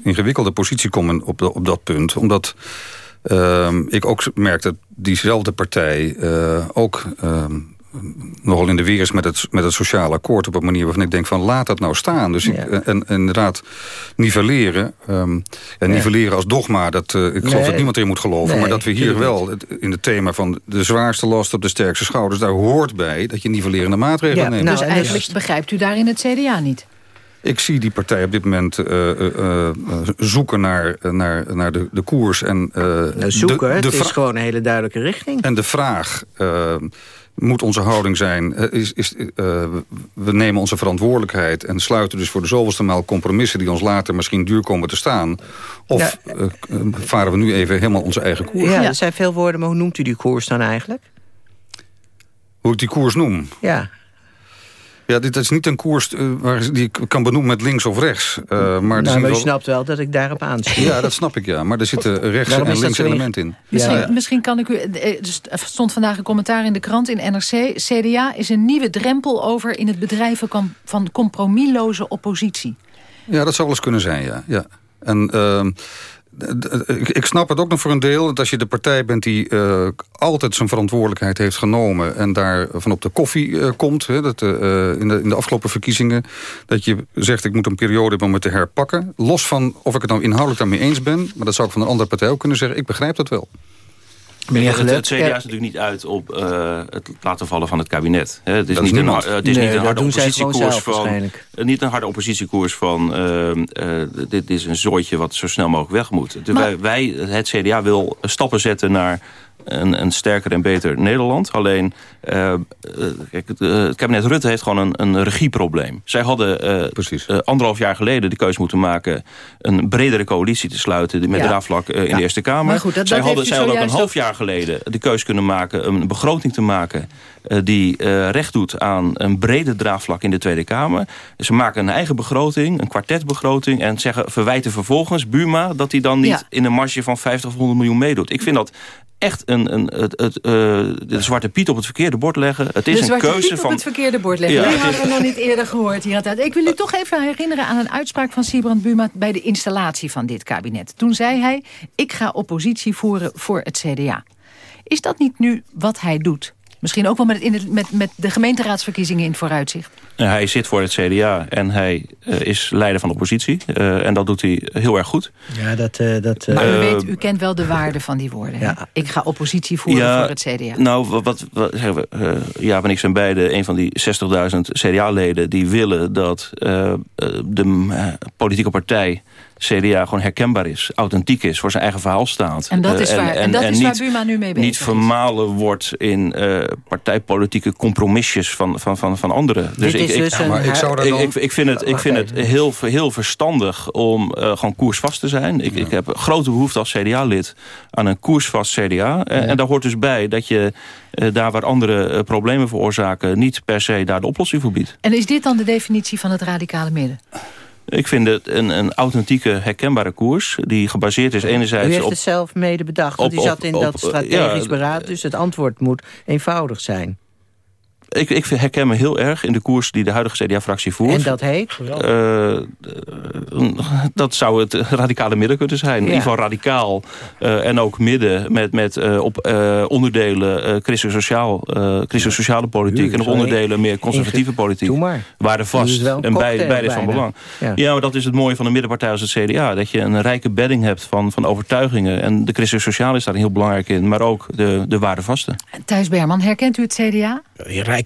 ingewikkelde positie kom op, op dat punt. Omdat eh, ik ook merk dat diezelfde partij ook... eh, nogal in de weer is met het, met het sociale akkoord... op een manier waarvan ik denk van laat dat nou staan. Dus ik, en, en inderdaad nivelleren. ehm en nivelleren als dogma, dat, eh, ik geloof
Nee.
dat niemand erin moet geloven.
Nee,
maar dat we hier wel het, in het thema van de zwaarste last op de sterkste schouders... daar hoort bij dat je nivellerende maatregelen neemt.
dus eigenlijk begrijpt u daarin het CDA niet.
Ik zie die partij op dit moment eh, eh, eh, zoeken naar, naar, naar de, de koers. En, eh,
Nou, zoeken,
de, de
het is gewoon een hele duidelijke richting.
En de vraag eh, moet onze houding zijn... eh, is, is, eh, we nemen onze verantwoordelijkheid... en sluiten dus voor de zoveelste maal compromissen... die ons later misschien duur komen te staan. Of
Ja.
eh, eh, varen we nu even helemaal onze eigen koers?
Ja, er zijn veel woorden, maar hoe noemt u die koers dan eigenlijk?
Hoe ik die koers noem?
Ja.
Ja, dit is niet een koers uh, waar, die ik kan benoemen met links of rechts. Uh, maar
nou, maar wel... je snapt wel dat ik daarop aanstuur.
Ja, dat snap ik, ja. Maar er zitten rechts en links elementen in.
Misschien, ja. misschien kan ik u... Er stond vandaag een commentaar in de krant in NRC. CDA is een nieuwe drempel over in het bedrijven van compromisloze oppositie.
Ja, dat zou wel eens kunnen zijn, ja. ja. En... Uh, ik snap het ook nog voor een deel. Dat als je de partij bent die uh, altijd zijn verantwoordelijkheid heeft genomen... en daar van op de koffie uh, komt, hè, dat, in, de, in de afgelopen verkiezingen... dat je zegt, ik moet een periode hebben om het te herpakken. Los van of ik het nou inhoudelijk daarmee eens ben... maar dat zou ik van een andere partij ook kunnen zeggen... ik begrijp dat wel.
Meneer het, het, CDA is natuurlijk niet uit op uh, het laten vallen van het kabinet. het is, niet een, het is nee, niet een harde oppositiekoers van. Niet een harde oppositiekoers van. Uh, uh, dit is een zooitje wat zo snel mogelijk weg moet. wij, wij, het CDA wil stappen zetten naar een, een sterker en beter Nederland. Alleen, uh, kijk, het, uh, het, kabinet Rutte heeft gewoon een, een regieprobleem. Zij hadden uh, anderhalf jaar geleden de keuze moeten maken... een bredere coalitie te sluiten met ja. draafvlak in ja. de Eerste Kamer.
Goed, dat,
zij
dat
hadden, zij hadden ook een half jaar geleden de keuze kunnen maken... een begroting te maken die recht doet aan een brede draafvlak in de Tweede Kamer. Ze maken een eigen begroting, een kwartetbegroting... en zeggen, verwijten vervolgens Buma dat hij dan niet ja. in een marge van 50 of 100 miljoen meedoet. Ik vind dat echt een, een, het, het, uh, de zwarte piet op het verkeerde bord leggen. Het is
de
een keuze
piet
van...
op het verkeerde bord leggen. Ja, Die hadden we nog niet eerder gehoord. Hier had ik wil u toch even herinneren aan een uitspraak van Sibrand Buma... bij de installatie van dit kabinet. Toen zei hij, ik ga oppositie voeren voor het CDA. Is dat niet nu wat hij doet? Misschien ook wel met, in het, met, met de gemeenteraadsverkiezingen in het vooruitzicht.
Hij zit voor het CDA en hij uh, is leider van de oppositie. Uh, en dat doet hij heel erg goed.
Ja, dat, uh, dat,
maar u, weet, u kent wel de waarde van die woorden. Ja. Ik ga oppositie voeren ja, voor het CDA.
Nou, wat, wat, wat zeggen we? ja, en ik zijn beide een van die 60.000 CDA-leden... die willen dat de politieke partij CDA gewoon herkenbaar is, authentiek is, voor zijn eigen verhaal staat.
En dat is waar, en, en, en dat is waar Buma nu mee bezig
Niet vermalen wordt in uh, partijpolitieke compromisjes van, van, van, van anderen.
Dus, ik, dus
ik,
maar
ik, zou dan... ik, ik, vind het, ik vind het heel, heel verstandig om uh, gewoon koersvast te zijn. Ik, ja. ik heb grote behoefte als CDA-lid aan een koersvast CDA. Ja. En daar hoort dus bij dat je uh, daar waar andere uh, problemen veroorzaken... niet per se daar de oplossing voor biedt.
En is dit dan de definitie van het radicale midden?
Ik vind het een, een authentieke, herkenbare koers... die gebaseerd is enerzijds op... U
heeft het zelf mede bedacht, want u zat in dat strategisch ja, beraad... dus het antwoord moet eenvoudig zijn
ik, ik herken me heel erg in de koers die de huidige CDA-fractie voert.
En dat heet?
Uh, dat zou het radicale midden kunnen zijn. Ja. In ieder geval radicaal uh, en ook midden met, met uh, op onderdelen christelijk-sociaal, christelijk-sociale politiek... en op onderdelen meer conservatieve politiek.
Doe maar.
Waren vast. En beide, beide is van belang. Ja. ja. maar dat is het mooie van een middenpartij als het CDA. Dat je een rijke bedding hebt van, van overtuigingen. En de christelijk-sociale is daar heel belangrijk in. Maar ook de, de waardevaste.
Thijs Berman, herkent u het CDA?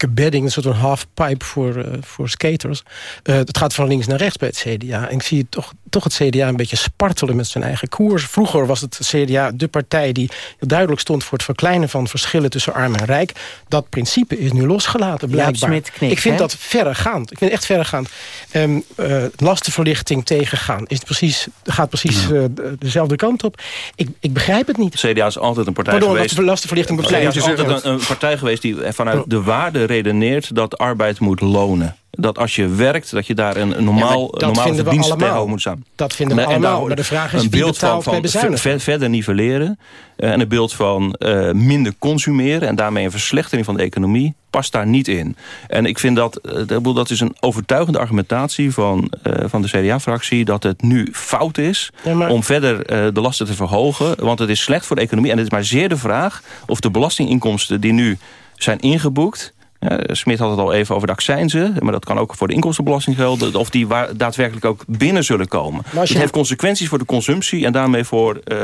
Bedding, een soort van halfpipe voor, uh, voor skaters. Uh, het gaat van links naar rechts bij het CDA. En ik zie toch, toch het CDA een beetje spartelen met zijn eigen koers. Vroeger was het CDA de partij die duidelijk stond... voor het verkleinen van verschillen tussen arm en rijk. Dat principe is nu losgelaten, blijkbaar.
Knikt,
ik vind he? dat verregaand. Ik vind het echt verregaand. Um, uh, lastenverlichting tegengaan is precies, gaat precies ja. dezelfde kant op. Ik, ik begrijp het niet.
CDA is altijd een partij
Pardon,
geweest...
lastenverlichting
CDA is altijd een, een partij geweest die vanuit de waarde redeneert dat arbeid moet lonen. Dat als je werkt, dat je daar een normaal, ja, normaal verdienst moet staan.
Dat vinden we en allemaal, maar de vraag is wie betaalt
van, ver, Verder nivelleren uh, en een beeld van uh, minder consumeren... en daarmee een verslechtering van de economie past daar niet in. En ik vind dat, uh, dat is een overtuigende argumentatie van, van de CDA-fractie... dat het nu fout is ja, maar... om verder de lasten te verhogen. Want het is slecht voor de economie. En het is maar zeer de vraag of de belastinginkomsten die nu zijn ingeboekt... Ja, Smit had het al even over de accijnzen, maar dat kan ook voor de inkomstenbelasting gelden. Of die waar, daadwerkelijk ook binnen zullen komen. Het heeft consequenties voor de consumptie en daarmee voor, uh,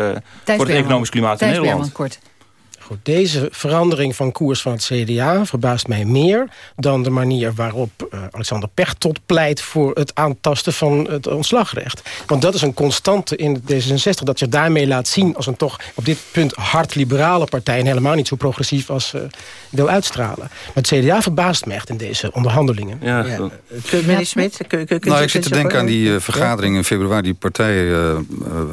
voor het economisch klimaat
Thijs
in Nederland.
Berman, kort.
Goed, deze verandering van koers van het CDA verbaast mij meer... dan de manier waarop uh, Alexander Pechtold pleit... voor het aantasten van het ontslagrecht. Want dat is een constante in D66... dat je daarmee laat zien als een toch op dit punt hard liberale partij... en helemaal niet zo progressief als uh, wil uitstralen. Maar het CDA verbaast me echt in deze onderhandelingen.
Ja, ja.
Meneer Smit,
nou, ik zit te denken aan die uh, vergadering in februari... die partij,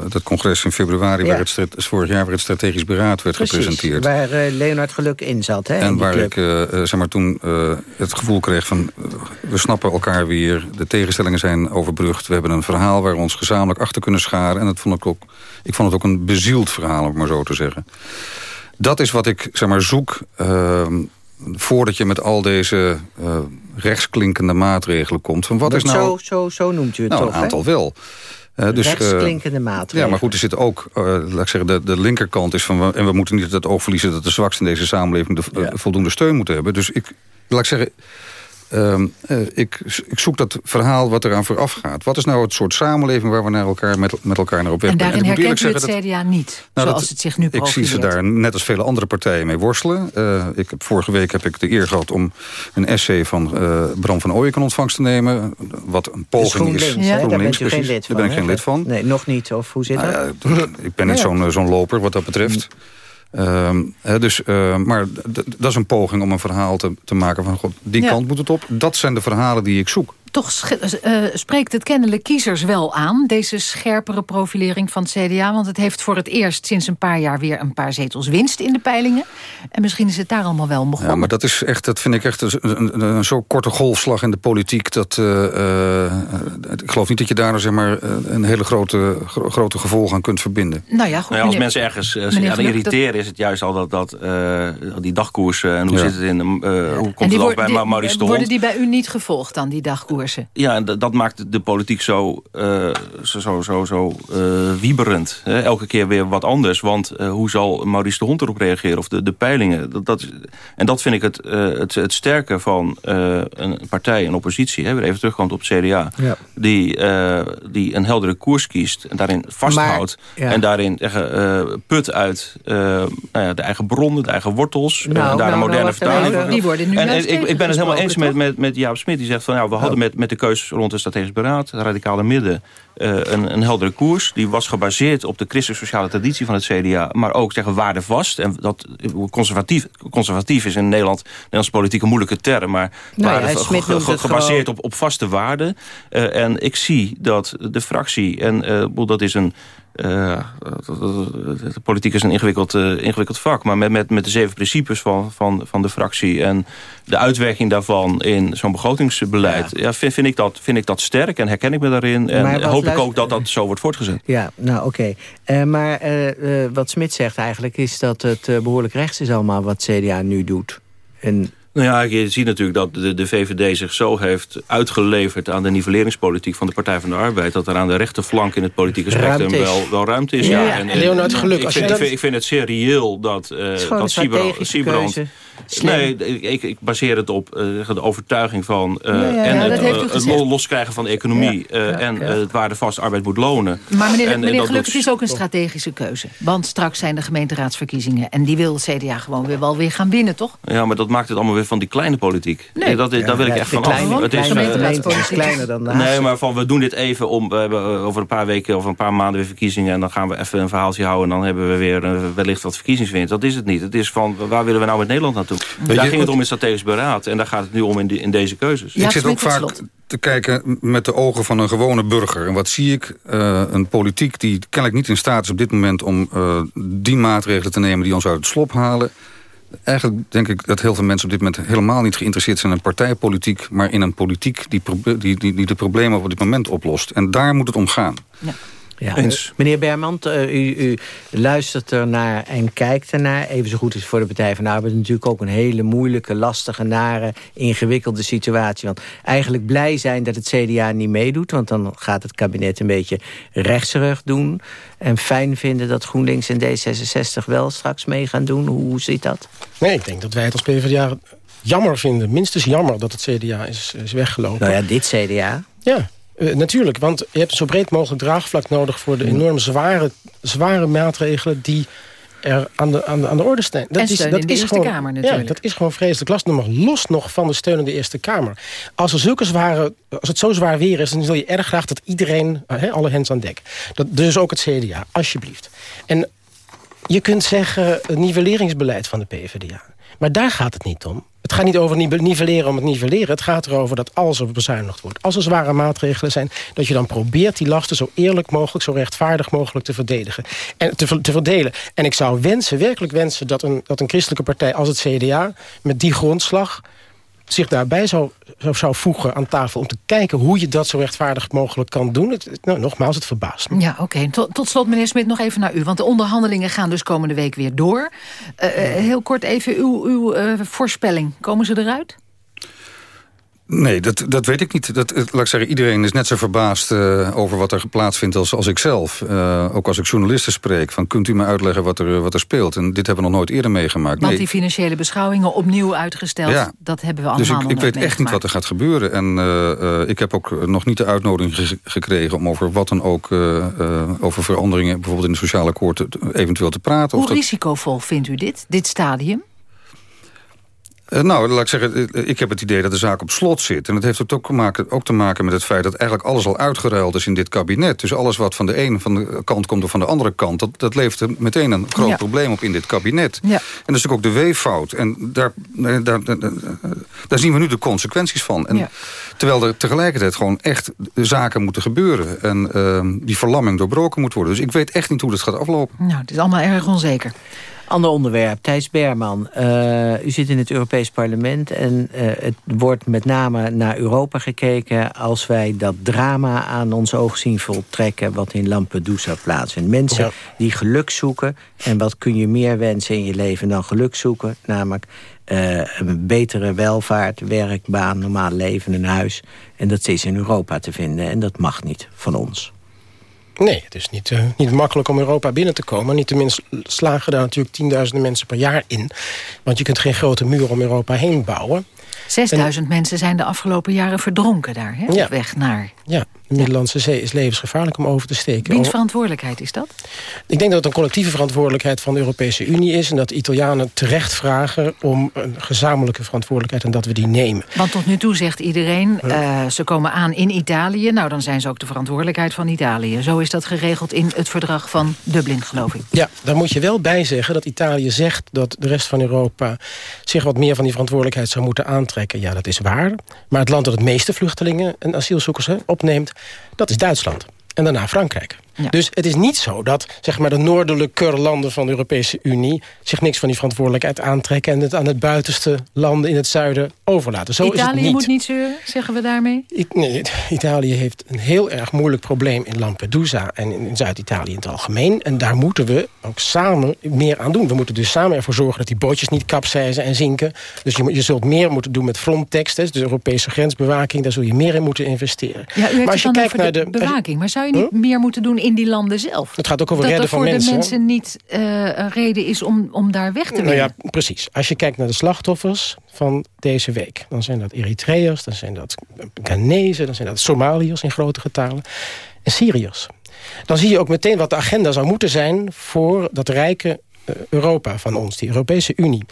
dat congres in februari... Ja. Waar het vorig jaar waar het strategisch beraad werd Precies. gepresenteerd.
Waar uh, Leonard Geluk in zat, hè?
En waar ik uh, zeg maar, toen uh, het gevoel kreeg van... we snappen elkaar weer, de tegenstellingen zijn overbrugd... we hebben een verhaal waar we ons gezamenlijk achter kunnen scharen... en dat vond ik, ook, ik vond het ook een bezield verhaal, om het maar zo te zeggen. Dat is wat ik zeg maar, zoek ehm, voordat je met al deze rechtsklinkende maatregelen komt. Van wat is nou,
zo, zo, zo noemt u het
nou,
toch,
een aantal wel.
Uh, dus, Rechtsklinkende maatregelen.
Ja, maar goed, er zit ook, uh, laat ik zeggen, de, de linkerkant is van... en we moeten niet het oog verliezen dat de zwaksten in deze samenleving... De, ja. voldoende steun moeten hebben. Dus ik, laat ik zeggen, Uh, uh, ik, ik, zoek dat verhaal wat eraan vooraf gaat. Wat is nou het soort samenleving waar we naar elkaar, met, met elkaar naar op weg
En daarin
en
herkent u het CDA niet, nou, zoals
dat,
het zich nu profileert?
Ik zie ze daar net als vele andere partijen mee worstelen. Uh, ik heb, vorige week heb ik de eer gehad om een essay van Bram van Ooyen in ontvangst te nemen. Wat een poging is.
is. Ja, daar bent u geen lid van.
Daar ben ik geen lid van.
Nee, nog niet. Of hoe zit dat?
Nou ik ben niet zo'n zo'n loper wat dat betreft. Uh, dus, uh, maar dat is een poging om een verhaal te, te maken van... God, die
Ja.
kant moet het op. Dat zijn de verhalen die ik zoek.
Toch sch- eh, spreekt het kennelijk kiezers wel aan, deze scherpere profilering van het CDA. Want het heeft voor het eerst sinds een paar jaar weer een paar zetels winst in de peilingen. En misschien is het daar allemaal wel begonnen.
Ja, maar dat is echt, dat vind ik echt een, een, een zo korte golfslag in de politiek. Dat, uh, uh, ik geloof niet dat je daar zeg maar, een hele grote, gro grote gevolgen aan kunt verbinden.
Nou ja, goed.
Nou ja, als
meneer-
mensen ergens uh, aan
Geluk,
irriteren... is het juist al dat, dat uh, die dagkoersen... en hoe
Ja.
zit het in... Uh, hoe komt het
wor-
bij Maurice de
worden die bij u niet gevolgd dan, die
Ja, en dat- maakt de politiek zo, uh, zo, zo, zo, zo uh, wieberend. Hè? Elke keer weer wat anders. Want uh, hoe zal Maurice de Hond erop reageren? Of de, de peilingen? Dat, dat, en dat vind ik het, uh, het, het sterke van uh, een partij, een oppositie. Hè? Weer even terugkomt op het CDA.
Ja.
Die, uh, die een heldere koers kiest. En daarin vasthoudt.
Maar, ja.
En daarin uh, put uit uh, nou ja, de eigen bronnen, de eigen wortels.
Nou,
en daar
nou,
een moderne
nou,
vertaling van.
Die worden nu
En ik, ik ben het helemaal eens met, met, met Jaap Smit. Die zegt van ja, we hadden met, met de keus rond het strategisch beraad, het radicale midden, eh, een, een heldere koers. Die was gebaseerd op de christelijk-sociale traditie van het CDA. Maar ook zeggen waardevast. En dat conservatief, conservatief is in Nederland, Nederlandse politiek een moeilijke term. Maar
Nou ja,
ge- gebaseerd op, op vaste waarden. Eh, en ik zie dat de fractie, en eh, dat is een... eh, de politiek is een ingewikkeld, eh, ingewikkeld vak. Maar met, met, met de zeven principes van, van, van de fractie... en de uitwerking daarvan in zo'n begrotingsbeleid... Ja. vind, vind, ik dat, vind ik dat sterk en herken ik me daarin. En hoop ik ook dat dat zo wordt voortgezet.
Ja, nou oké. Eh, maar eh, eh, wat Smit zegt eigenlijk is dat het eh, behoorlijk rechts is allemaal wat CDA nu doet. En
Nou ja, je ziet natuurlijk dat de, de VVD zich zo heeft uitgeleverd... aan de nivelleringspolitiek van de Partij van de Arbeid... dat er aan de rechterflank in het politieke spectrum wel, wel ruimte is.
Ja,
Ja,
ja.
En, en-
Leonard, geluk,
Ik
als je
vind,
dat-
ik, vind, ik vind het zeer reëel dat,
gewoon
dat Siebrand...
Slim.
Nee, ik, ik baseer het op eh, de overtuiging van... eh,
Ja, ja, ja,
en het, eh, het loskrijgen van de economie... Eh, en
ja.
eh, het waardevast arbeid moet lonen.
Maar meneer,
En- en
meneer
dat
Geluk,
doet-
het is ook een strategische keuze. Want straks zijn de gemeenteraadsverkiezingen. En die wil het CDA gewoon weer wel weer gaan winnen, toch?
Ja, maar dat maakt het allemaal weer van die kleine politiek.
Nee.
dat,
Ja,
daar wil ik echt
de
van
kleine,
af. Het is,
kleine
eh,
gemeente is kleiner dan de.
Nee, maar van we doen dit even om. We hebben over een paar weken of een paar maanden weer verkiezingen. En dan gaan we even een verhaaltje houden. En dan hebben we weer wellicht wat verkiezingswinst. Dat is het niet. Het is van waar willen we nou met Nederland naartoe?
Je,
daar ging het om in strategisch beraad. En daar gaat het nu om in, die- in deze keuzes.
Ja,
ik zit ook vaak
slot.
te kijken met de ogen van een gewone burger. En wat zie ik? Eh, een politiek die kennelijk niet in staat is op dit moment... om eh, die maatregelen te nemen die ons uit het slop halen. Eigenlijk denk ik dat heel veel mensen op dit moment helemaal niet geïnteresseerd zijn in partijpolitiek... maar in een politiek die, proble- die, die, die de problemen op dit moment oplost. En daar moet het om gaan.
Ja.
Eens.
Eh, Meneer Bermant, eh, u, u luistert ernaar en kijkt ernaar. Even zo goed is het voor de Partij van de Arbeid natuurlijk ook een hele moeilijke, lastige, nare, ingewikkelde situatie. Want eigenlijk blij zijn dat het CDA niet meedoet, want dan gaat het kabinet een beetje rechtserig doen. En fijn vinden dat GroenLinks en D66 wel straks mee gaan doen. Hoe zit dat?
Nee, ik denk dat wij het als PvdA jammer vinden. Minstens jammer dat het CDA is, is weggelopen.
Nou ja, dit CDA.
Ja, eh, natuurlijk. Want je hebt een zo breed mogelijk draagvlak nodig... voor de enorm zware, zware maatregelen die er aan de, aan de, aan de orde staan.
En steun in de Eerste
gewoon,
Kamer natuurlijk.
Ja, dat is gewoon vreselijk lastig. Maar los nog van de steun in de Eerste Kamer. Als, er zulke zware, als het zo zwaar weer is... dan wil je erg graag dat iedereen, eh, alle hens aan dek. Dat, dus ook het CDA, alsjeblieft. En je kunt zeggen, het nivelleringsbeleid van de PvdA. Maar daar gaat het niet om. Het gaat niet over nivelleren om het nivelleren. Het gaat erover dat als er bezuinigd wordt... als er zware maatregelen zijn... dat je dan probeert die lasten zo eerlijk mogelijk... zo rechtvaardig mogelijk te verdedigen. En te, te verdelen. En ik zou wensen, werkelijk wensen... dat een, dat een christelijke partij als het CDA... met die grondslag zich daarbij zou, zou, voegen aan tafel... om te kijken hoe je dat zo rechtvaardig mogelijk kan doen. Het, nou, nogmaals, het verbaast me.
Ja, oké. Tot, tot, slot, meneer Smit, nog even naar u. Want de onderhandelingen gaan dus komende week weer door. Uh, heel kort even uw, uw uh, voorspelling. Komen ze eruit?
Nee, dat, dat weet ik niet. Dat, laat ik zeggen, iedereen is net zo verbaasd uh, over wat er plaatsvindt als, als ik zelf. Uh, ook als ik journalisten spreek. Van, kunt u me uitleggen wat er, wat er speelt? En dit hebben we nog nooit eerder meegemaakt.
Want nee. die financiële beschouwingen opnieuw uitgesteld, ja. dat hebben we allemaal
Dus ik, ik weet echt niet wat er gaat gebeuren. En uh, ik heb ook nog niet de uitnodiging ge gekregen... om over wat dan ook, over veranderingen... bijvoorbeeld in de sociale akkoord eventueel te praten.
Hoe risicovol vindt u dit, dit stadium?
Uh, nou, laat ik zeggen, ik heb het idee dat de zaak op slot zit. En dat heeft ook, maken, ook te maken met het feit dat eigenlijk alles al uitgeruild is in dit kabinet. Dus alles wat van de ene van de kant komt of van de andere kant... dat, dat levert meteen een groot ja. probleem op in dit kabinet. Ja. En dat is natuurlijk ook de weeffout. En daar, daar, daar, daar, zien we nu de consequenties van. En ja. Terwijl er tegelijkertijd gewoon echt zaken moeten gebeuren. En uh, die verlamming doorbroken moet worden. Dus ik weet echt niet hoe dat gaat aflopen.
Nou, het is allemaal erg onzeker.
Ander onderwerp, Thijs Berman. Uh, u zit in het Europees Parlement en uh, het wordt met name naar Europa gekeken... als wij dat drama aan ons oog zien voltrekken... wat in Lampedusa plaatsvindt. Mensen ja. die geluk zoeken. En wat kun je meer wensen in je leven dan geluk zoeken? Namelijk uh, een betere welvaart, werkbaan, normaal leven, een huis. En dat is in Europa te vinden en dat mag niet van ons.
Nee, het is niet, uh, niet makkelijk om Europa binnen te komen. Niet tenminste slagen daar natuurlijk tienduizenden mensen per jaar in. Want je kunt geen grote muur om Europa heen bouwen.
6000 en... mensen zijn de afgelopen jaren verdronken daar, hè?
Ja.
op weg naar...
Ja, de Middellandse Zee is levensgevaarlijk om over te steken.
Wiens verantwoordelijkheid is dat?
Ik denk dat het een collectieve verantwoordelijkheid van de Europese Unie is... en dat de Italianen terecht vragen om een gezamenlijke verantwoordelijkheid... en dat we die nemen.
Want tot nu toe zegt iedereen, uh, ze komen aan in Italië... nou, dan zijn ze ook de verantwoordelijkheid van Italië. Zo is dat geregeld in het verdrag van Dublin, geloof ik.
Ja, daar moet je wel bij zeggen dat Italië zegt... dat de rest van Europa zich wat meer van die verantwoordelijkheid zou moeten aantrekken. Ja, dat is waar. Maar het land dat het meeste vluchtelingen en asielzoekers hè, opneemt... dat is Duitsland. En daarna Frankrijk. Ja. Dus het is niet zo dat zeg maar, de noordelijke landen van de Europese Unie... zich niks van die verantwoordelijkheid aantrekken... en het aan het buitenste landen in het zuiden overlaten. Zo
Italië
is het niet.
moet niet zeuren, zeggen we daarmee?
I nee, Italië heeft een heel erg moeilijk probleem in Lampedusa... en in Zuid-Italië in het algemeen. En daar moeten we ook samen meer aan doen. We moeten dus samen ervoor zorgen dat die bootjes niet kapseizen en zinken. Dus je, je zult meer moeten doen met Frontex, dus de Europese grensbewaking. Daar zul je meer in moeten investeren.
Ja, u maar als je kijkt naar de, de bewaking, maar zou je niet huh? meer moeten doen in die landen zelf.
Het gaat ook over redden van mensen.
Dat voor de mensen niet uh, een reden is om, om daar weg te willen.
Nou ja, precies. Als je kijkt naar de slachtoffers van deze week... dan zijn dat Eritreërs, dan zijn dat Ghanezen... dan zijn dat Somaliërs in grote getalen en Syriërs. Dan zie je ook meteen wat de agenda zou moeten zijn... voor dat rijke Europa van ons, die Europese Unie.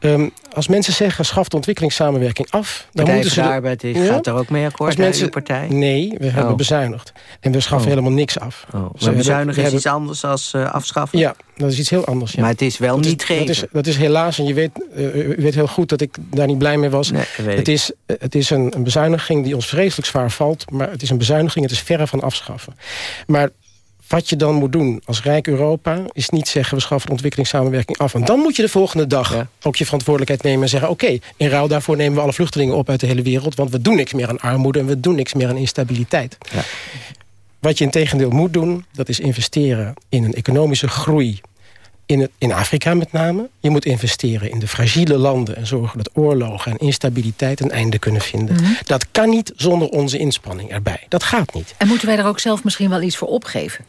Um, als mensen zeggen, schaf de ontwikkelingssamenwerking af... dan moeten ze
de arbeid is, ja? gaat daar ook mee akkoord, als mensen, partij?
Nee, we hebben oh. bezuinigd. En we schaffen oh. helemaal niks af.
Oh. Maar bezuinigen is iets anders dan uh, afschaffen?
Ja, dat is iets heel anders. Ja.
Maar het is wel
dat
niet
is,
geven.
Dat is, dat is helaas, en je weet, uh, u weet heel goed dat ik daar niet blij mee was.
Nee,
het, is, het is een, een bezuiniging die ons vreselijk zwaar valt... maar het is een bezuiniging, het is verre van afschaffen. Maar wat je dan moet doen als Rijk Europa... is niet zeggen, we schaffen ontwikkelingssamenwerking af. Want dan moet je de volgende dag ja. ook je verantwoordelijkheid nemen... en zeggen, oké, okay, in ruil daarvoor nemen we alle vluchtelingen op uit de hele wereld... want we doen niks meer aan armoede en we doen niks meer aan instabiliteit. Ja. Wat je in tegendeel moet doen, dat is investeren in een economische groei... In, het, in Afrika met name. Je moet investeren in de fragiele landen... en zorgen dat oorlogen en instabiliteit een einde kunnen vinden. Mm -hmm. Dat kan niet zonder onze inspanning erbij. Dat gaat niet.
En moeten wij daar ook zelf misschien wel iets voor opgeven?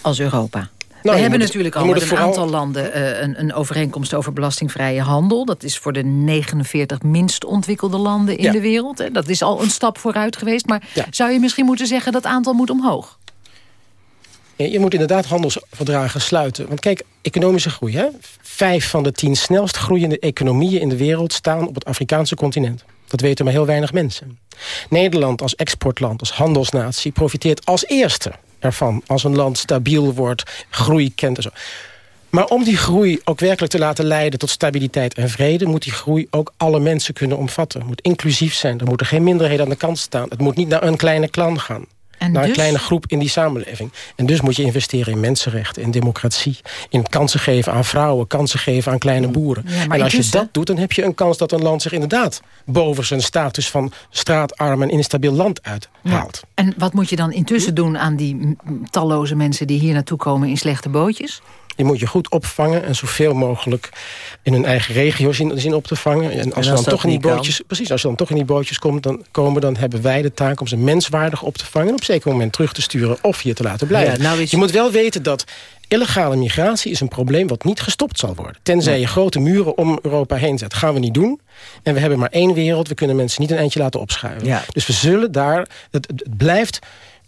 Als Europa? Nou, we hebben natuurlijk al met een vooral... aantal landen uh, een, een, overeenkomst over belastingvrije handel. Dat is voor de 49 minst ontwikkelde landen in
ja.
de wereld. Hè. Dat is al een stap vooruit geweest. Maar ja. zou je misschien moeten zeggen dat aantal moet omhoog?
Je moet inderdaad handelsverdragen sluiten. Want kijk, economische groei. Hè? Vijf van de tien snelst groeiende economieën in de wereld... staan op het Afrikaanse continent. Dat weten maar heel weinig mensen. Nederland als exportland, als handelsnatie... profiteert als eerste ervan als een land stabiel wordt, groei kent en zo. Maar om die groei ook werkelijk te laten leiden tot stabiliteit en vrede... moet die groei ook alle mensen kunnen omvatten. Het moet inclusief zijn. Er moeten geen minderheden aan de kant staan. Het moet niet naar een kleine klan gaan.
En
naar
dus?
een kleine groep in die samenleving. En dus moet je investeren in mensenrechten, in democratie. In kansen geven aan vrouwen, kansen geven aan kleine boeren.
Ja,
en als je dat doet, dan heb je een kans dat een land zich inderdaad... boven zijn status van straatarm en instabiel land uithaalt.
En wat moet je dan intussen doen aan die talloze mensen... die hier naartoe komen in slechte bootjes?
Die moet je goed opvangen en zoveel mogelijk in hun eigen regio zien, zien op te vangen. En als,
als
je dan toch in die
kan?
bootjes, precies, als je dan toch in die bootjes komt, dan komen, dan hebben wij de taak om ze menswaardig op te vangen en op een zeker moment terug te sturen of hier te laten blijven.
Ja, nou
Je moet wel weten dat illegale migratie is een probleem wat niet gestopt zal worden. Tenzij je grote muren om Europa heen zet. gaan we niet doen. En we hebben maar één wereld. We kunnen mensen niet een eindje laten opschuiven.
Ja.
Dus we zullen daar... Het blijft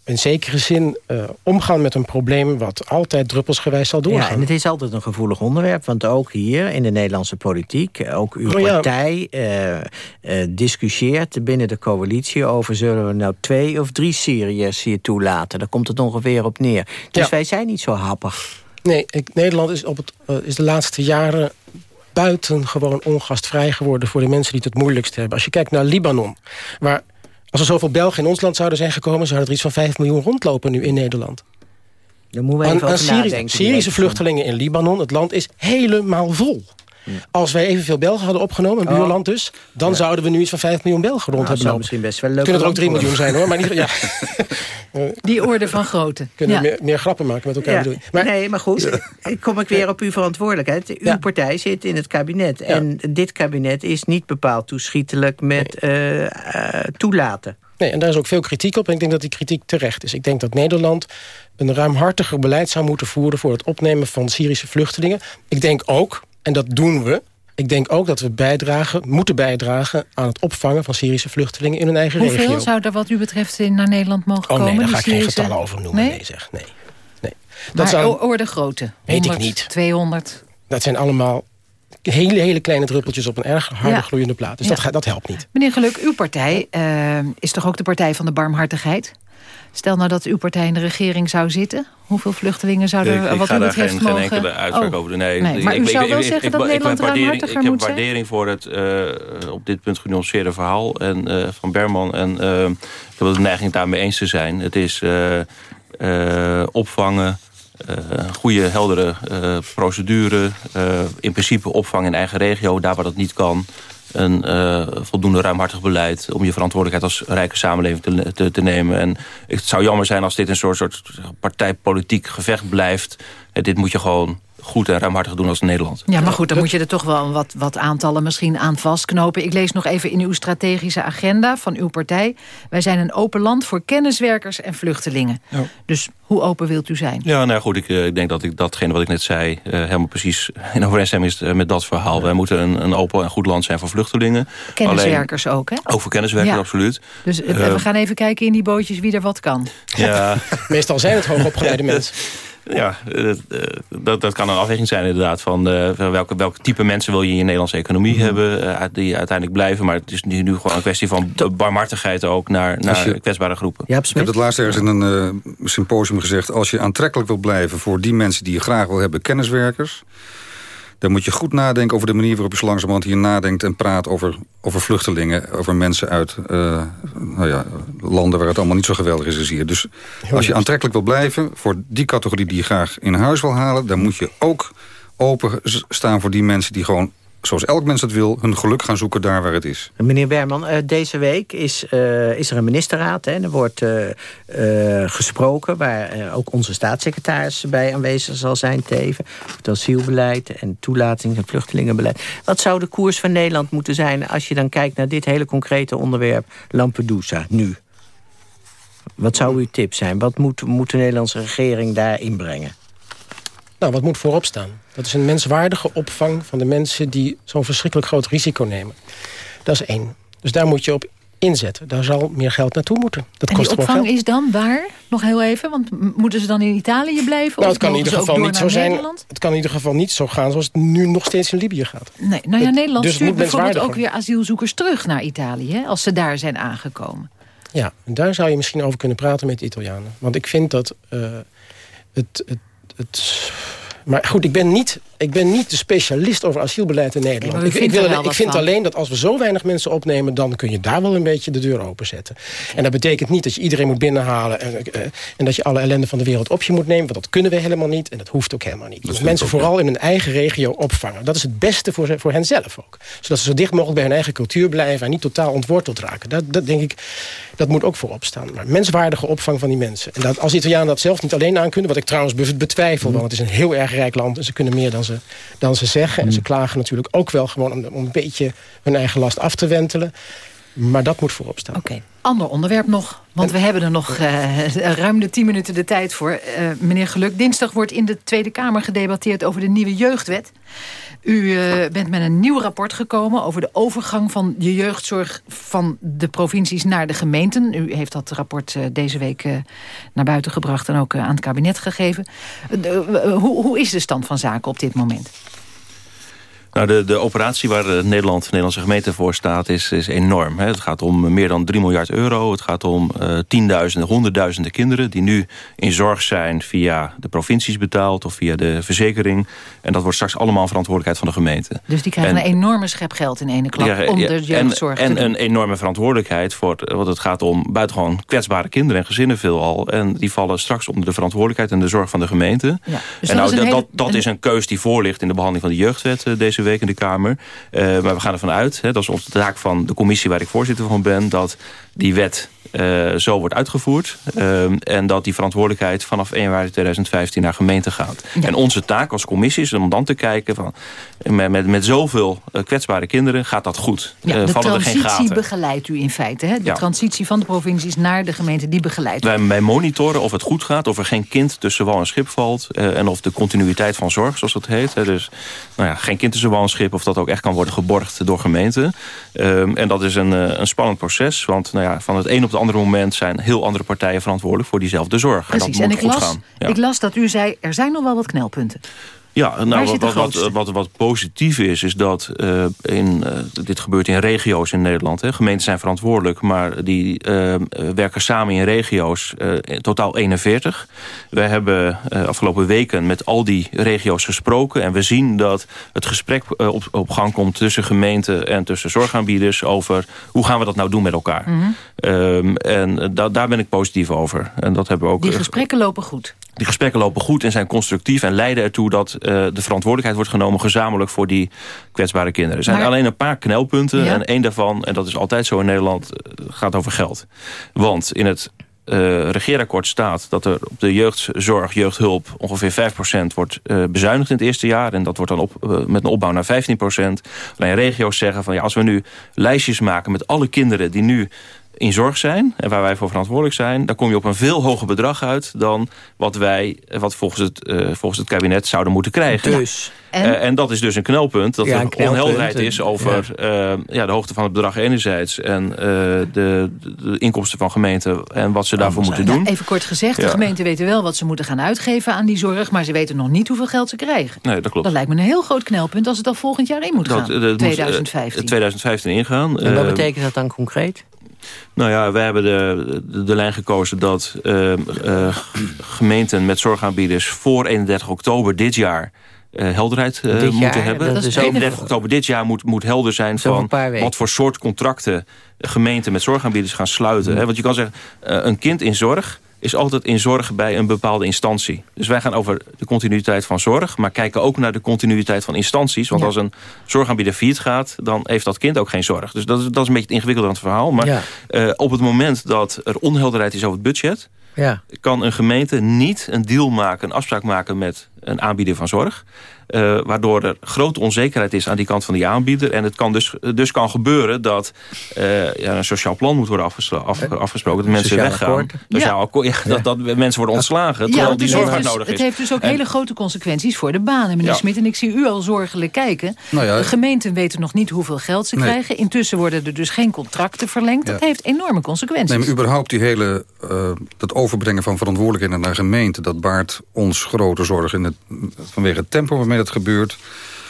in zekere zin eh, omgaan met een probleem... wat altijd druppelsgewijs zal doorgaan.
Ja, en het is altijd een gevoelig onderwerp. Want ook hier in de Nederlandse politiek... eh, ook uw
Oh ja.
partij eh, discussieert binnen de coalitie... over zullen we nou twee of drie Syriërs hier toelaten. Daar komt het ongeveer op neer. Dus
Ja.
wij zijn niet zo happig.
Nee, ik, Nederland is, op het, is de laatste jaren buitengewoon ongastvrij geworden... voor de mensen die het het moeilijkst hebben. Als je kijkt naar Libanon, waar... Als er zoveel Belgen in ons land zouden zijn gekomen... zouden er iets van 5 miljoen rondlopen nu in Nederland.
Daar moeten we
Aan,
even
aan
nadenken.
Syrische vluchtelingen in Libanon. Het land is helemaal vol. Als wij evenveel Belgen hadden opgenomen, een
Oh.
buurland dus... dan zouden we nu iets van 5 miljoen Belgen rond
Nou,
hebben
zou
lopen.
misschien best wel leuk
Kunnen er ook 3
land
miljoen zijn hoor, maar niet, ja.
Die orde van grootte.
kunnen
Ja.
we meer, meer grappen maken met elkaar.
Ja,
bedoel ik. Maar,
nee, maar goed, kom ik weer op uw verantwoordelijkheid. Uw
Ja.
partij zit in het kabinet. En dit kabinet is niet bepaald toeschietelijk met eh, eh, toelaten.
Nee, en daar is ook veel kritiek op. En ik denk dat die kritiek terecht is. Ik denk dat Nederland een ruimhartiger beleid zou moeten voeren... voor het opnemen van Syrische vluchtelingen. Ik denk ook, en dat doen we... ik denk ook dat we bijdragen, moeten bijdragen... aan het opvangen van Syrische vluchtelingen in hun eigen
Hoeveel
regio.
zou er wat u betreft in naar Nederland mogen
Oh
komen?
nee, daar ga ik geen getallen over noemen. Nee,
Nee?
zeg, nee. nee. Dat,
Maar
zou,
orde grootte?
Weet ik
100,
niet.
200?
dat zijn allemaal hele, hele kleine druppeltjes... op een erg harde
Ja.
gloeiende plaat. Dus
Ja.
dat, dat helpt niet.
Meneer Geluk, uw partij eh, is toch ook de partij van de barmhartigheid? Stel nou dat uw partij in de regering zou zitten. Hoeveel vluchtelingen zouden
Ik,
er
ik
wat
ga
u
daar
betreft
geen, geen
mogen...
enkele uitspraak
Oh.
over doen. Nee,
Nee, maar
ik-
u
ik-
zou
ik-
wel
ik-
zeggen
ik-
dat
ik- ik heb
Nederland
waardering-
ruimhartiger
Ik heb waardering voor het eh, op dit punt genuanceerde verhaal en, eh, van Berman. En eh, ik heb de neiging het daarmee eens te zijn. Het is opvangen, goede, heldere procedure. in principe opvang in eigen regio, daar waar dat niet kan een eh, voldoende ruimhartig beleid... om je verantwoordelijkheid als rijke samenleving te, te, te nemen. En het zou jammer zijn als dit een soort, soort partijpolitiek gevecht blijft. Eh, dit moet je gewoon goed en ruimhartig doen als Nederland.
Ja, maar goed, dan moet je er toch wel wat, wat aantallen misschien aan vastknopen. Ik lees nog even in uw strategische agenda van uw partij. Wij zijn een open land voor kenniswerkers en vluchtelingen.
Ja.
Dus hoe open wilt u zijn?
Ja, nou goed, ik, eh, ik denk dat ik datgene wat ik net zei... eh, helemaal precies in overeenstemming is eh, met dat verhaal. Wij moeten een, een open en goed land zijn voor vluchtelingen.
Kenniswerkers ook, hè?
Ook voor kenniswerkers,
Ja.
absoluut.
Dus we gaan even kijken in die bootjes wie er wat kan.
Ja,
Meestal zijn het hoogopgeleide mensen.
Ja eh, dat, dat kan een afweging zijn inderdaad... van eh, van welke, welke type mensen wil je in je Nederlandse economie
Mhm.
hebben... eh, die uiteindelijk blijven. Maar het is nu, nu gewoon een kwestie van barmhartigheid ook... naar, naar
je-
kwetsbare groepen.
Ja,
Ik heb het laatst ergens in een eh, symposium gezegd... als je aantrekkelijk wil blijven voor die mensen die je graag wil hebben... kenniswerkers, dan moet je goed nadenken over de manier waarop je zo langzamerhand hier nadenkt... en praat over, over vluchtelingen, over mensen uit eh, nou ja, landen waar het allemaal niet zo geweldig is als hier. Dus als je aantrekkelijk wil blijven voor die categorie die je graag in huis wil halen... dan moet je ook open staan voor die mensen die gewoon, zoals elk mens dat wil... hun geluk gaan zoeken daar waar het is.
Meneer Berman, eh, deze week is, eh, is er een ministerraad. Hè, en er wordt eh, eh, gesproken waar ook onze staatssecretaris bij aanwezig zal zijn. Teven, het asielbeleid en toelatings- en vluchtelingenbeleid. Wat zou de koers van Nederland moeten zijn... als je dan kijkt naar dit hele concrete onderwerp Lampedusa, nu? Wat zou uw tip zijn? Wat moet, moet de Nederlandse regering daar inbrengen?
Nou, wat moet voorop staan? Dat is een menswaardige opvang van de mensen... die zo'n verschrikkelijk groot risico nemen. Dat is één. Dus daar moet je op inzetten. Daar zal meer geld naartoe moeten. Dat
en
kost
die opvang
geld.
is dan waar? Nog heel even, want moeten ze dan in Italië blijven?
Nou, het kan in ieder geval niet zo zijn.
Nederland?
Het kan in ieder geval niet zo gaan zoals het nu nog steeds in Libië gaat.
Nee, nou ja,
Het-
Nederland
dus
stuurt bijvoorbeeld ook weer asielzoekers terug naar Italië... Hè, als ze daar zijn aangekomen.
Ja, en daar zou je misschien over kunnen praten met de Italianen. Want ik vind dat eh, het, het, het Maar goed, ik ben niet, ik ben niet de specialist over asielbeleid in Nederland. ik, ik, wil, ik vind
van.
alleen dat als we zo weinig mensen opnemen... dan kun je daar wel een beetje de deur openzetten. En dat betekent niet dat je iedereen moet binnenhalen... En, eh, en dat je alle ellende van de wereld op je moet nemen. Want dat kunnen we helemaal niet en dat hoeft ook helemaal niet.
Ik
mensen
ook,
vooral in hun eigen regio opvangen. Dat is het beste voor, ze- voor hen zelf ook. Zodat ze zo dicht mogelijk bij hun eigen cultuur blijven... en niet totaal ontworteld raken. Dat, dat denk ik, dat moet ook voorop staan. Maar menswaardige opvang van die mensen. En dat, als Italianen dat zelf niet alleen aankunnen... wat ik trouwens be- betwijfel, want het is een heel erg rijk land... en ze kunnen meer dan ze, dan ze zeggen. En ze klagen natuurlijk ook wel gewoon om, om een beetje hun eigen last af te wentelen. Maar dat moet voorop staan.
Oké, ander onderwerp nog. Want we hebben er nog eh, ruim de tien minuten de tijd voor. Eh, meneer Geluk, dinsdag wordt in de Tweede Kamer gedebatteerd over de nieuwe jeugdwet. U eh, bent met een nieuw rapport gekomen over de overgang van de jeugdzorg van de provincies naar de gemeenten. U heeft dat rapport deze week naar buiten gebracht en ook aan het kabinet gegeven. Hoe, hoe is de stand van zaken op dit moment?
Nou, de, de operatie waar eh, Nederland, Nederlandse gemeente voor staat is, is enorm. Hè. Het gaat om meer dan 3 miljard euro. Het gaat om eh, tienduizenden, honderdduizenden kinderen... die nu in zorg zijn via de provincies betaald of via de verzekering. En dat wordt straks allemaal verantwoordelijkheid van de gemeente.
Dus die krijgen
En-
een enorme schep geld in ene klap
Ja,
om de jeugdzorg
en,
te
en
doen.
een enorme verantwoordelijkheid voor, want het gaat om buitengewoon kwetsbare kinderen en gezinnen veelal. En die vallen straks onder de verantwoordelijkheid en de zorg van de gemeente.
Ja, dus
en
dat
nou,
is een
dat,
hele-
dat, dat is een keus die voor ligt in de behandeling van de jeugdwet eh, deze week in de Kamer. Eh, maar we gaan ervan uit, hè, dat is onze taak van de commissie waar ik voorzitter van ben, dat die wet eh, zo wordt uitgevoerd. Ehm, en dat die verantwoordelijkheid vanaf 1 januari 2015 naar gemeente gaat. En onze taak als commissie is om dan te kijken van met, met, met zoveel eh, kwetsbare kinderen gaat dat goed.
Ja,
Eh,
de
vallen er geen
transitie
gaten.
begeleidt u in feite. Hè? De
Ja.
transitie van de provincies naar de gemeente, die begeleidt u.
Wij, wij monitoren of het goed gaat, of er geen kind tussen wal en schip valt... eh, en of de continuïteit van zorg, zoals dat heet. Hè, dus nou ja, geen kind tussen wal en schip... of dat ook echt kan worden geborgd door gemeenten. Ehm, en dat is een, eh, een spannend proces. Want nou ja, van het een op het andere moment... zijn heel andere partijen verantwoordelijk voor diezelfde zorg.
Precies,
en dat
en
moet
ik
goed
las,
gaan. Ja.
ik las dat u zei, er zijn nog wel wat knelpunten.
Ja, nou, wat, wat, wat, positief is, is dat eh, in, eh, dit gebeurt in regio's in Nederland. Hè. Gemeenten zijn verantwoordelijk, maar die eh, werken samen in regio's, in totaal 41. Wij hebben afgelopen weken met al die regio's gesproken. En we zien dat het gesprek op, op gang komt tussen gemeenten en tussen zorgaanbieders over hoe gaan we dat nou doen met elkaar.
Mhm.
Ehm, en da daar ben ik positief over. En dat hebben we ook
Die gesprekken lopen goed.
Die gesprekken lopen goed en zijn constructief... en leiden ertoe dat eh, de verantwoordelijkheid wordt genomen... gezamenlijk voor die kwetsbare kinderen. Er zijn
Maar-
alleen een paar knelpunten.
Ja.
En één daarvan, en dat is altijd zo in Nederland... eh, gaat over geld. Want in het eh regeerakkoord staat dat er op de jeugdzorg, jeugdhulp... ongeveer 5% wordt bezuinigd in het eerste jaar. En dat wordt dan op, met een opbouw naar 15%. Alleen regio's zeggen van ja, als we nu lijstjes maken... met alle kinderen die nu in zorg zijn en waar wij voor verantwoordelijk zijn... dan kom je op een veel hoger bedrag uit dan wat wij, wat volgens het, eh, volgens het kabinet zouden moeten krijgen.
Dus.
En?
En?
en dat is dus een knelpunt. Dat
Ja,
er
een knelpunt.
onhelderheid is over ja. ja, de hoogte van het bedrag enerzijds... en eh, de, de, de inkomsten van gemeenten en wat ze daarvoor moeten doen.
Ja, even kort gezegd, de gemeenten weten wel wat ze moeten gaan uitgeven aan die zorg... maar ze weten nog niet hoeveel geld ze krijgen.
Nee, dat klopt.
Dat lijkt me een heel groot knelpunt als het al volgend jaar in moet
Dat,
gaan.
eh, dat moet, eh,
2015.
2015 ingaan.
En wat
Eh,
betekent dat dan concreet?
Nou ja, wij hebben de, de, de lijn gekozen dat eh, eh, gemeenten met zorgaanbieders voor 31 oktober dit jaar eh, helderheid eh, moeten
jaar?
hebben.
Dat is
Dus
over-
31 oktober dit jaar moet, moet helder zijn van wat voor soort contracten gemeenten met zorgaanbieders gaan sluiten. Hè? Want je kan zeggen, een kind in zorg is altijd in zorg bij een bepaalde instantie. Dus wij gaan over de continuïteit van zorg... maar kijken ook naar de continuïteit van instanties. Want
Ja.
als een zorgaanbieder failliet gaat... dan heeft dat kind ook geen zorg. Dus dat is, dat is een beetje het ingewikkelde aan het verhaal. Maar
Ja.
eh, op het moment dat er onhelderheid is over het budget...
Ja.
kan een gemeente niet een deal maken, een afspraak maken... met een aanbieder van zorg. Eh, waardoor er grote onzekerheid is aan die kant van die aanbieder. En het kan dus, dus kan gebeuren dat eh, ja, een sociaal plan moet worden af- afgesproken. Dat mensen weggaan. Sociaal akkoord, ja, dat, dat mensen worden ontslagen. Terwijl die
het
zorg
dus-
nodig
Het
is.
heeft dus ook
En-
hele grote consequenties voor de banen, meneer
Ja.
Smit. En ik zie u al zorgelijk kijken.
Nou ja.
de gemeenten weten nog niet hoeveel geld ze
Nee.
krijgen. Intussen worden er dus geen contracten verlengd. Dat
Ja.
heeft enorme consequenties.
Nee, maar überhaupt die hele, eh, dat overbrengen van verantwoordelijkheden naar gemeenten... dat baart ons grote zorg in het, vanwege het tempo waarmee dat gebeurt.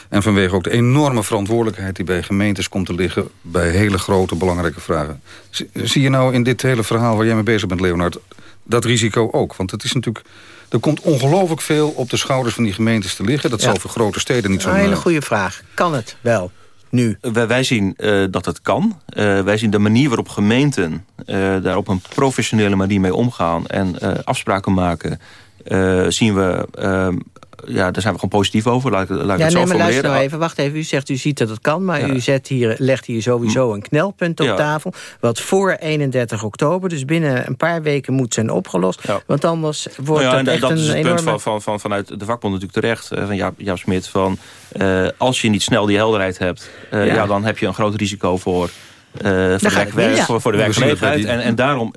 En vanwege ook de enorme verantwoordelijkheid die bij gemeentes komt te liggen... bij hele grote, belangrijke vragen. Zie je nou in dit hele verhaal waar jij mee bezig bent, Leonard... dat risico ook? Want het is natuurlijk... Er komt ongelooflijk veel op de schouders van die gemeentes te liggen. Dat zal voor grote steden niet zo...
Een hele goede vraag. Kan het wel? nu?
Wij, wij zien uh, dat het kan. Uh, wij zien de manier waarop gemeenten uh, daar op een professionele manier mee omgaan... en afspraken maken, zien we ehm, ja, daar zijn we gewoon positief over. Laat, laat
ja,
het
nee,
zo
maar luister nou even. Wacht even. U zegt, u ziet dat het kan. Maar u zet hier, legt hier sowieso een knelpunt op tafel. Wat voor 31 oktober, dus binnen een paar weken moet zijn opgelost. Want anders wordt
nou
dat echt
dat
een
is het
enorme...
punt van, van, van, vanuit de vakbond natuurlijk terecht. Van Jaap, Jaap Smit. Van, uh, als je niet snel die helderheid hebt, uh, ja. ja. dan heb je een groot risico voor uh, voor, de werk, voor, voor, de werkgelegenheid. En, en daarom,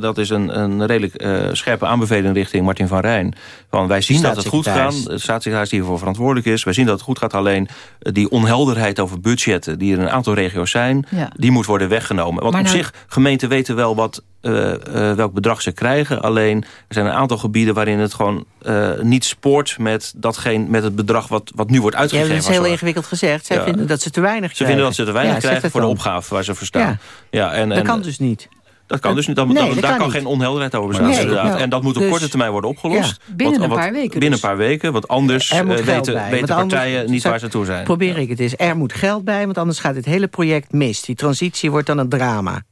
dat is een, een redelijk uh, scherpe aanbeveling richting Martin van Rijn. Van wij zien dat het goed gaat. De staatssecretaris die hiervoor verantwoordelijk is. Wij zien dat het goed gaat. Alleen die onhelderheid over budgetten, die er in een aantal regio's zijn, ja. die moet worden weggenomen. Want maar op nou, zich, gemeenten weten wel wat uh, uh, welk bedrag ze krijgen. Alleen er zijn een aantal gebieden waarin het gewoon uh, niet spoort met, datgene, met het bedrag wat, wat nu wordt uitgegeven.
Ja, dat is heel ingewikkeld gezegd. Zij ja. vinden dat ze te weinig
ze
krijgen.
vinden dat ze te weinig ja, krijgen voor de opgave waar ze voor staan.
Ja.
Ja, en,
dat
en,
kan dus niet.
Dat kan dus niet. Dan,
nee,
dan,
dat
daar
kan,
geen onhelderheid over zijn.
Nee,
inderdaad.
nou,
en dat moet op
dus,
korte termijn worden opgelost.
Ja, binnen
want,
een paar weken.
Binnen
dus.
een paar weken. Want anders uh, weten,
bij,
weten
want
partijen
anders,
niet waar ze toe zijn.
Probeer ik het eens. Er moet geld bij, want anders gaat dit hele project mis. Die transitie wordt dan een drama.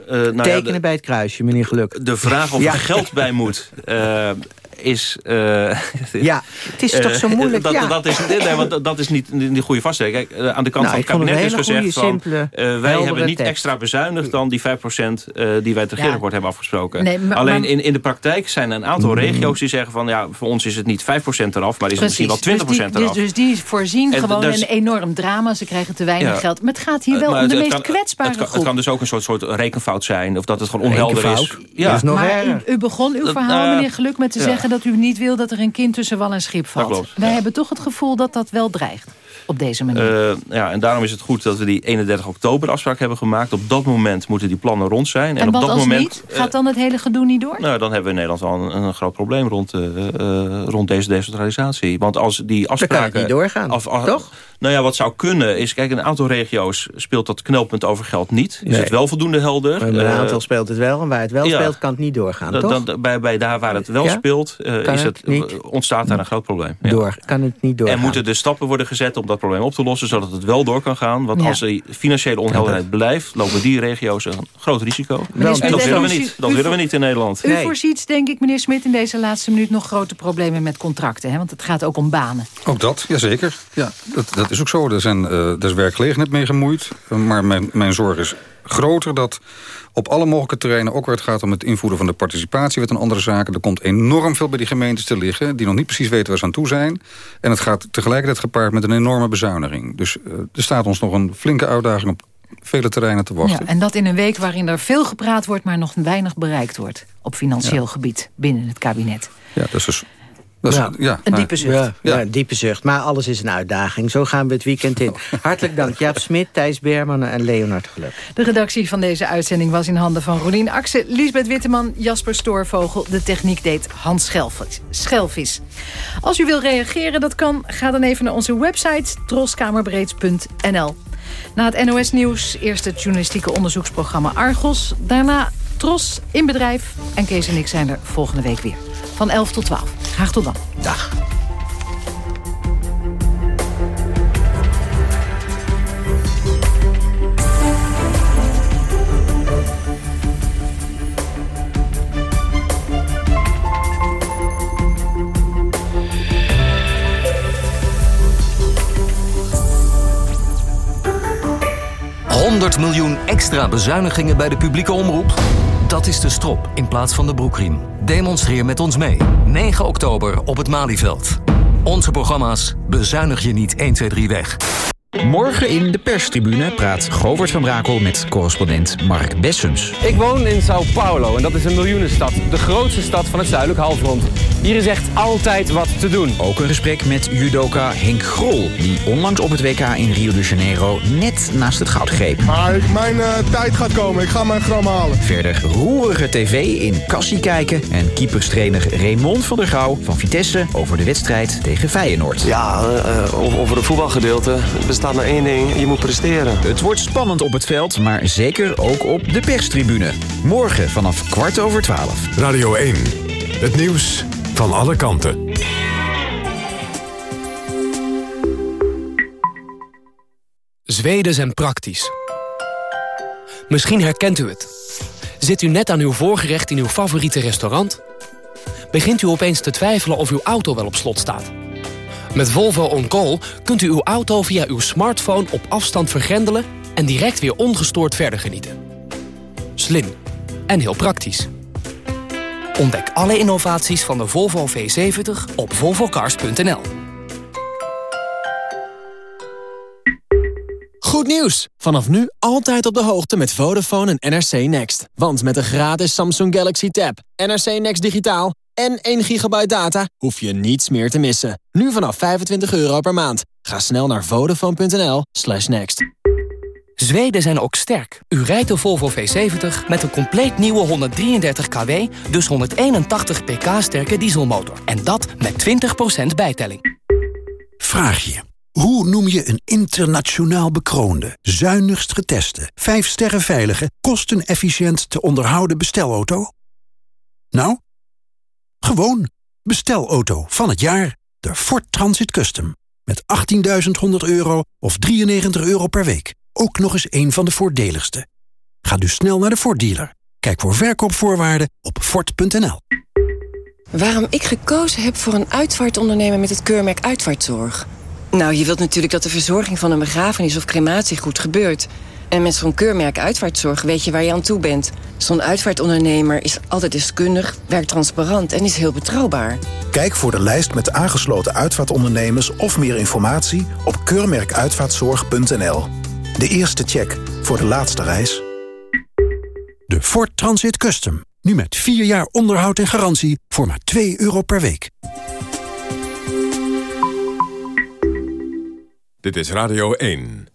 Uh, nou
Tekenen
ja, de,
bij het kruisje, meneer Geluk.
De vraag of
ja.
er geld bij moet... Uh, is... Uh,
ja, het is toch zo moeilijk.
Dat,
ja.
dat, is, nee, want dat is niet de goede vaststelling. Kijk, aan de kant
nou,
van het kabinet is gezegd
goeie,
van...
Simpele,
wij hebben niet
tekst.
extra bezuinigd dan die 5% uh, die wij het regeerakkoord ja. hebben afgesproken.
Nee, maar,
Alleen
maar,
in, in de praktijk zijn er een aantal regio's die zeggen van... ja, voor ons is het niet 5% eraf, maar is het misschien wel 20%
dus die,
eraf.
Dus, dus die voorzien
en,
gewoon
dus,
een enorm drama. Ze krijgen te weinig
ja.
geld. Maar het gaat hier wel
maar
om de meest
kan,
kwetsbare
het kan,
groep.
Het kan dus ook een soort, soort rekenfout zijn. Of dat het gewoon onhelder is.
Ja. is nog
maar u, u, begon uw verhaal, meneer Geluk, met te zeggen... dat u niet wil dat er een kind tussen wal en schip valt.
klopt,
Wij
ja.
hebben toch het gevoel dat dat wel dreigt. Op deze manier.
Uh, ja, en daarom is het goed dat we die 31 oktober afspraak hebben gemaakt. Op dat moment moeten die plannen rond zijn.
En,
en
op dat
dat moment
niet? Gaat dan het hele gedoe niet door?
Nou, dan hebben we in Nederland wel een, een groot probleem rond, uh, uh, rond deze decentralisatie. Want als die afspraken...
Dan kan het niet doorgaan,
af, af,
toch?
Nou ja, wat zou kunnen is... Kijk, in een aantal regio's speelt dat knelpunt over geld niet. Is
nee.
het wel voldoende helder?
Maar een aantal speelt het wel. En waar het wel
ja.
speelt, kan het niet doorgaan,
dan,
toch?
Dan, bij, bij daar waar het wel
ja?
speelt, is het,
het
ontstaat daar een groot probleem. Ja.
Door, kan het niet doorgaan.
En moeten er stappen worden gezet om dat probleem op te lossen... zodat het wel door kan gaan. Want
Ja.
als die financiële onhelderheid blijft... lopen die regio's een groot risico.
Meneer Smit,
en dat willen we niet. Dat willen we niet in Nederland.
U voorziet, denk ik, meneer Smit, in deze laatste minuut nog grote problemen met contracten. Hè? Want het gaat ook om banen.
Ook dat, jazeker. Ja, dat, dat is ook zo. Er, zijn, uh, er is werkgelegenheid mee gemoeid. Maar mijn, mijn zorg is groter dat op alle mogelijke terreinen... ook waar het gaat om het invoeren van de participatiewet en andere zaken... er komt enorm veel bij die gemeentes te liggen... die nog niet precies weten waar ze aan toe zijn. En het gaat tegelijkertijd gepaard met een enorme bezuiniging. Dus uh, er staat ons nog een flinke uitdaging op vele terreinen te wachten.
Ja, en dat in een week waarin er veel gepraat wordt... maar nog weinig bereikt wordt op financieel
Ja.
gebied binnen het kabinet.
Ja, dat is dus... Dat is,
Ja,
ja,
Een diepe zucht.
Ja, diepe zucht. Maar alles is een uitdaging. Zo gaan we het weekend in. Hartelijk dank Jaap Smit, Thijs Berman en Leonard Geluk.
De redactie van deze uitzending was in handen van Rolien Akse... Lisbeth Witteman, Jasper Stoorvogel. De techniek deed Hans Schelvis. Schelvis. Als u wil reageren, dat kan. Ga dan even naar onze website troskamerbreed.nl. Na het NOS-nieuws eerst het journalistieke onderzoeksprogramma Argos. Daarna Tros in bedrijf. En Kees en ik zijn er volgende week weer. Van 11 tot 12. Graag tot dan.
Dag.
...100 miljoen extra bezuinigingen bij de publieke omroep? Dat is de strop in plaats van de broekriem. Demonstreer met ons mee. 9 oktober op het Malieveld. Onze programma's bezuinig je niet 1, 2, 3 weg.
Morgen in de perstribune praat Govert van Brakel met correspondent Mark Bessens.
Ik woon in Sao Paulo en dat is een miljoenenstad. De grootste stad van het zuidelijk halfrond. Hier is echt altijd wat te doen.
Ook een gesprek met judoka Henk Grol... die onlangs op het WK in Rio de Janeiro net naast het goud greep.
Maar mijn uh, tijd gaat komen. Ik ga mijn gram halen.
Verder roerige tv in Cassie kijken... en keeperstrainer Raymond van der Gouw van Vitesse... over de wedstrijd tegen Feyenoord.
Ja, uh, over het voetbalgedeelte bestaat maar één ding. Je moet presteren.
Het wordt spannend op het veld, maar zeker ook op de perstribune. Morgen vanaf kwart over twaalf.
Radio 1. Het nieuws van alle kanten.
Zweden zijn praktisch. Misschien herkent u het. Zit u net aan uw voorgerecht in uw favoriete restaurant? Begint u opeens te twijfelen of uw auto wel op slot staat? Met Volvo On Call kunt u uw auto via uw smartphone op afstand vergrendelen... en direct weer ongestoord verder genieten. Slim en heel praktisch. Ontdek alle innovaties van de Volvo V70 op volvocars.nl.
Goed nieuws! Vanaf nu altijd op de hoogte met Vodafone en NRC Next. Want met de gratis Samsung Galaxy Tab, NRC Next Digitaal en 1 gigabyte data hoef je niets meer te missen. Nu vanaf 25 euro per maand. Ga snel naar vodafone.nl slash next.
Zweden zijn ook sterk. U rijdt de Volvo V70 met een compleet nieuwe 133 kW... dus 181 pk sterke dieselmotor. En dat met 20% bijtelling.
Vraag je. Hoe noem je een internationaal bekroonde, zuinigst geteste... 5 sterren veilige, kostenefficiënt te onderhouden bestelauto? Nou... Gewoon bestelauto van het jaar. De Ford Transit Custom. Met 18.100 euro of 93 euro per week. Ook nog eens een van de voordeligste. Ga dus snel naar de Ford dealer. Kijk voor verkoopvoorwaarden op Ford.nl.
Waarom ik gekozen heb voor een uitvaartondernemer met het keurmerk Uitvaartzorg? Nou, je wilt natuurlijk dat de verzorging van een begrafenis of crematie goed gebeurt... En met zo'n keurmerk uitvaartzorg weet je waar je aan toe bent. Zo'n uitvaartondernemer is altijd deskundig, werkt transparant en is heel betrouwbaar.
Kijk voor de lijst met aangesloten uitvaartondernemers of meer informatie op keurmerkuitvaartzorg.nl. De eerste check voor de laatste reis.
De Ford Transit Custom. Nu met 4 jaar onderhoud en garantie voor maar 2 euro per week.
Dit is Radio 1.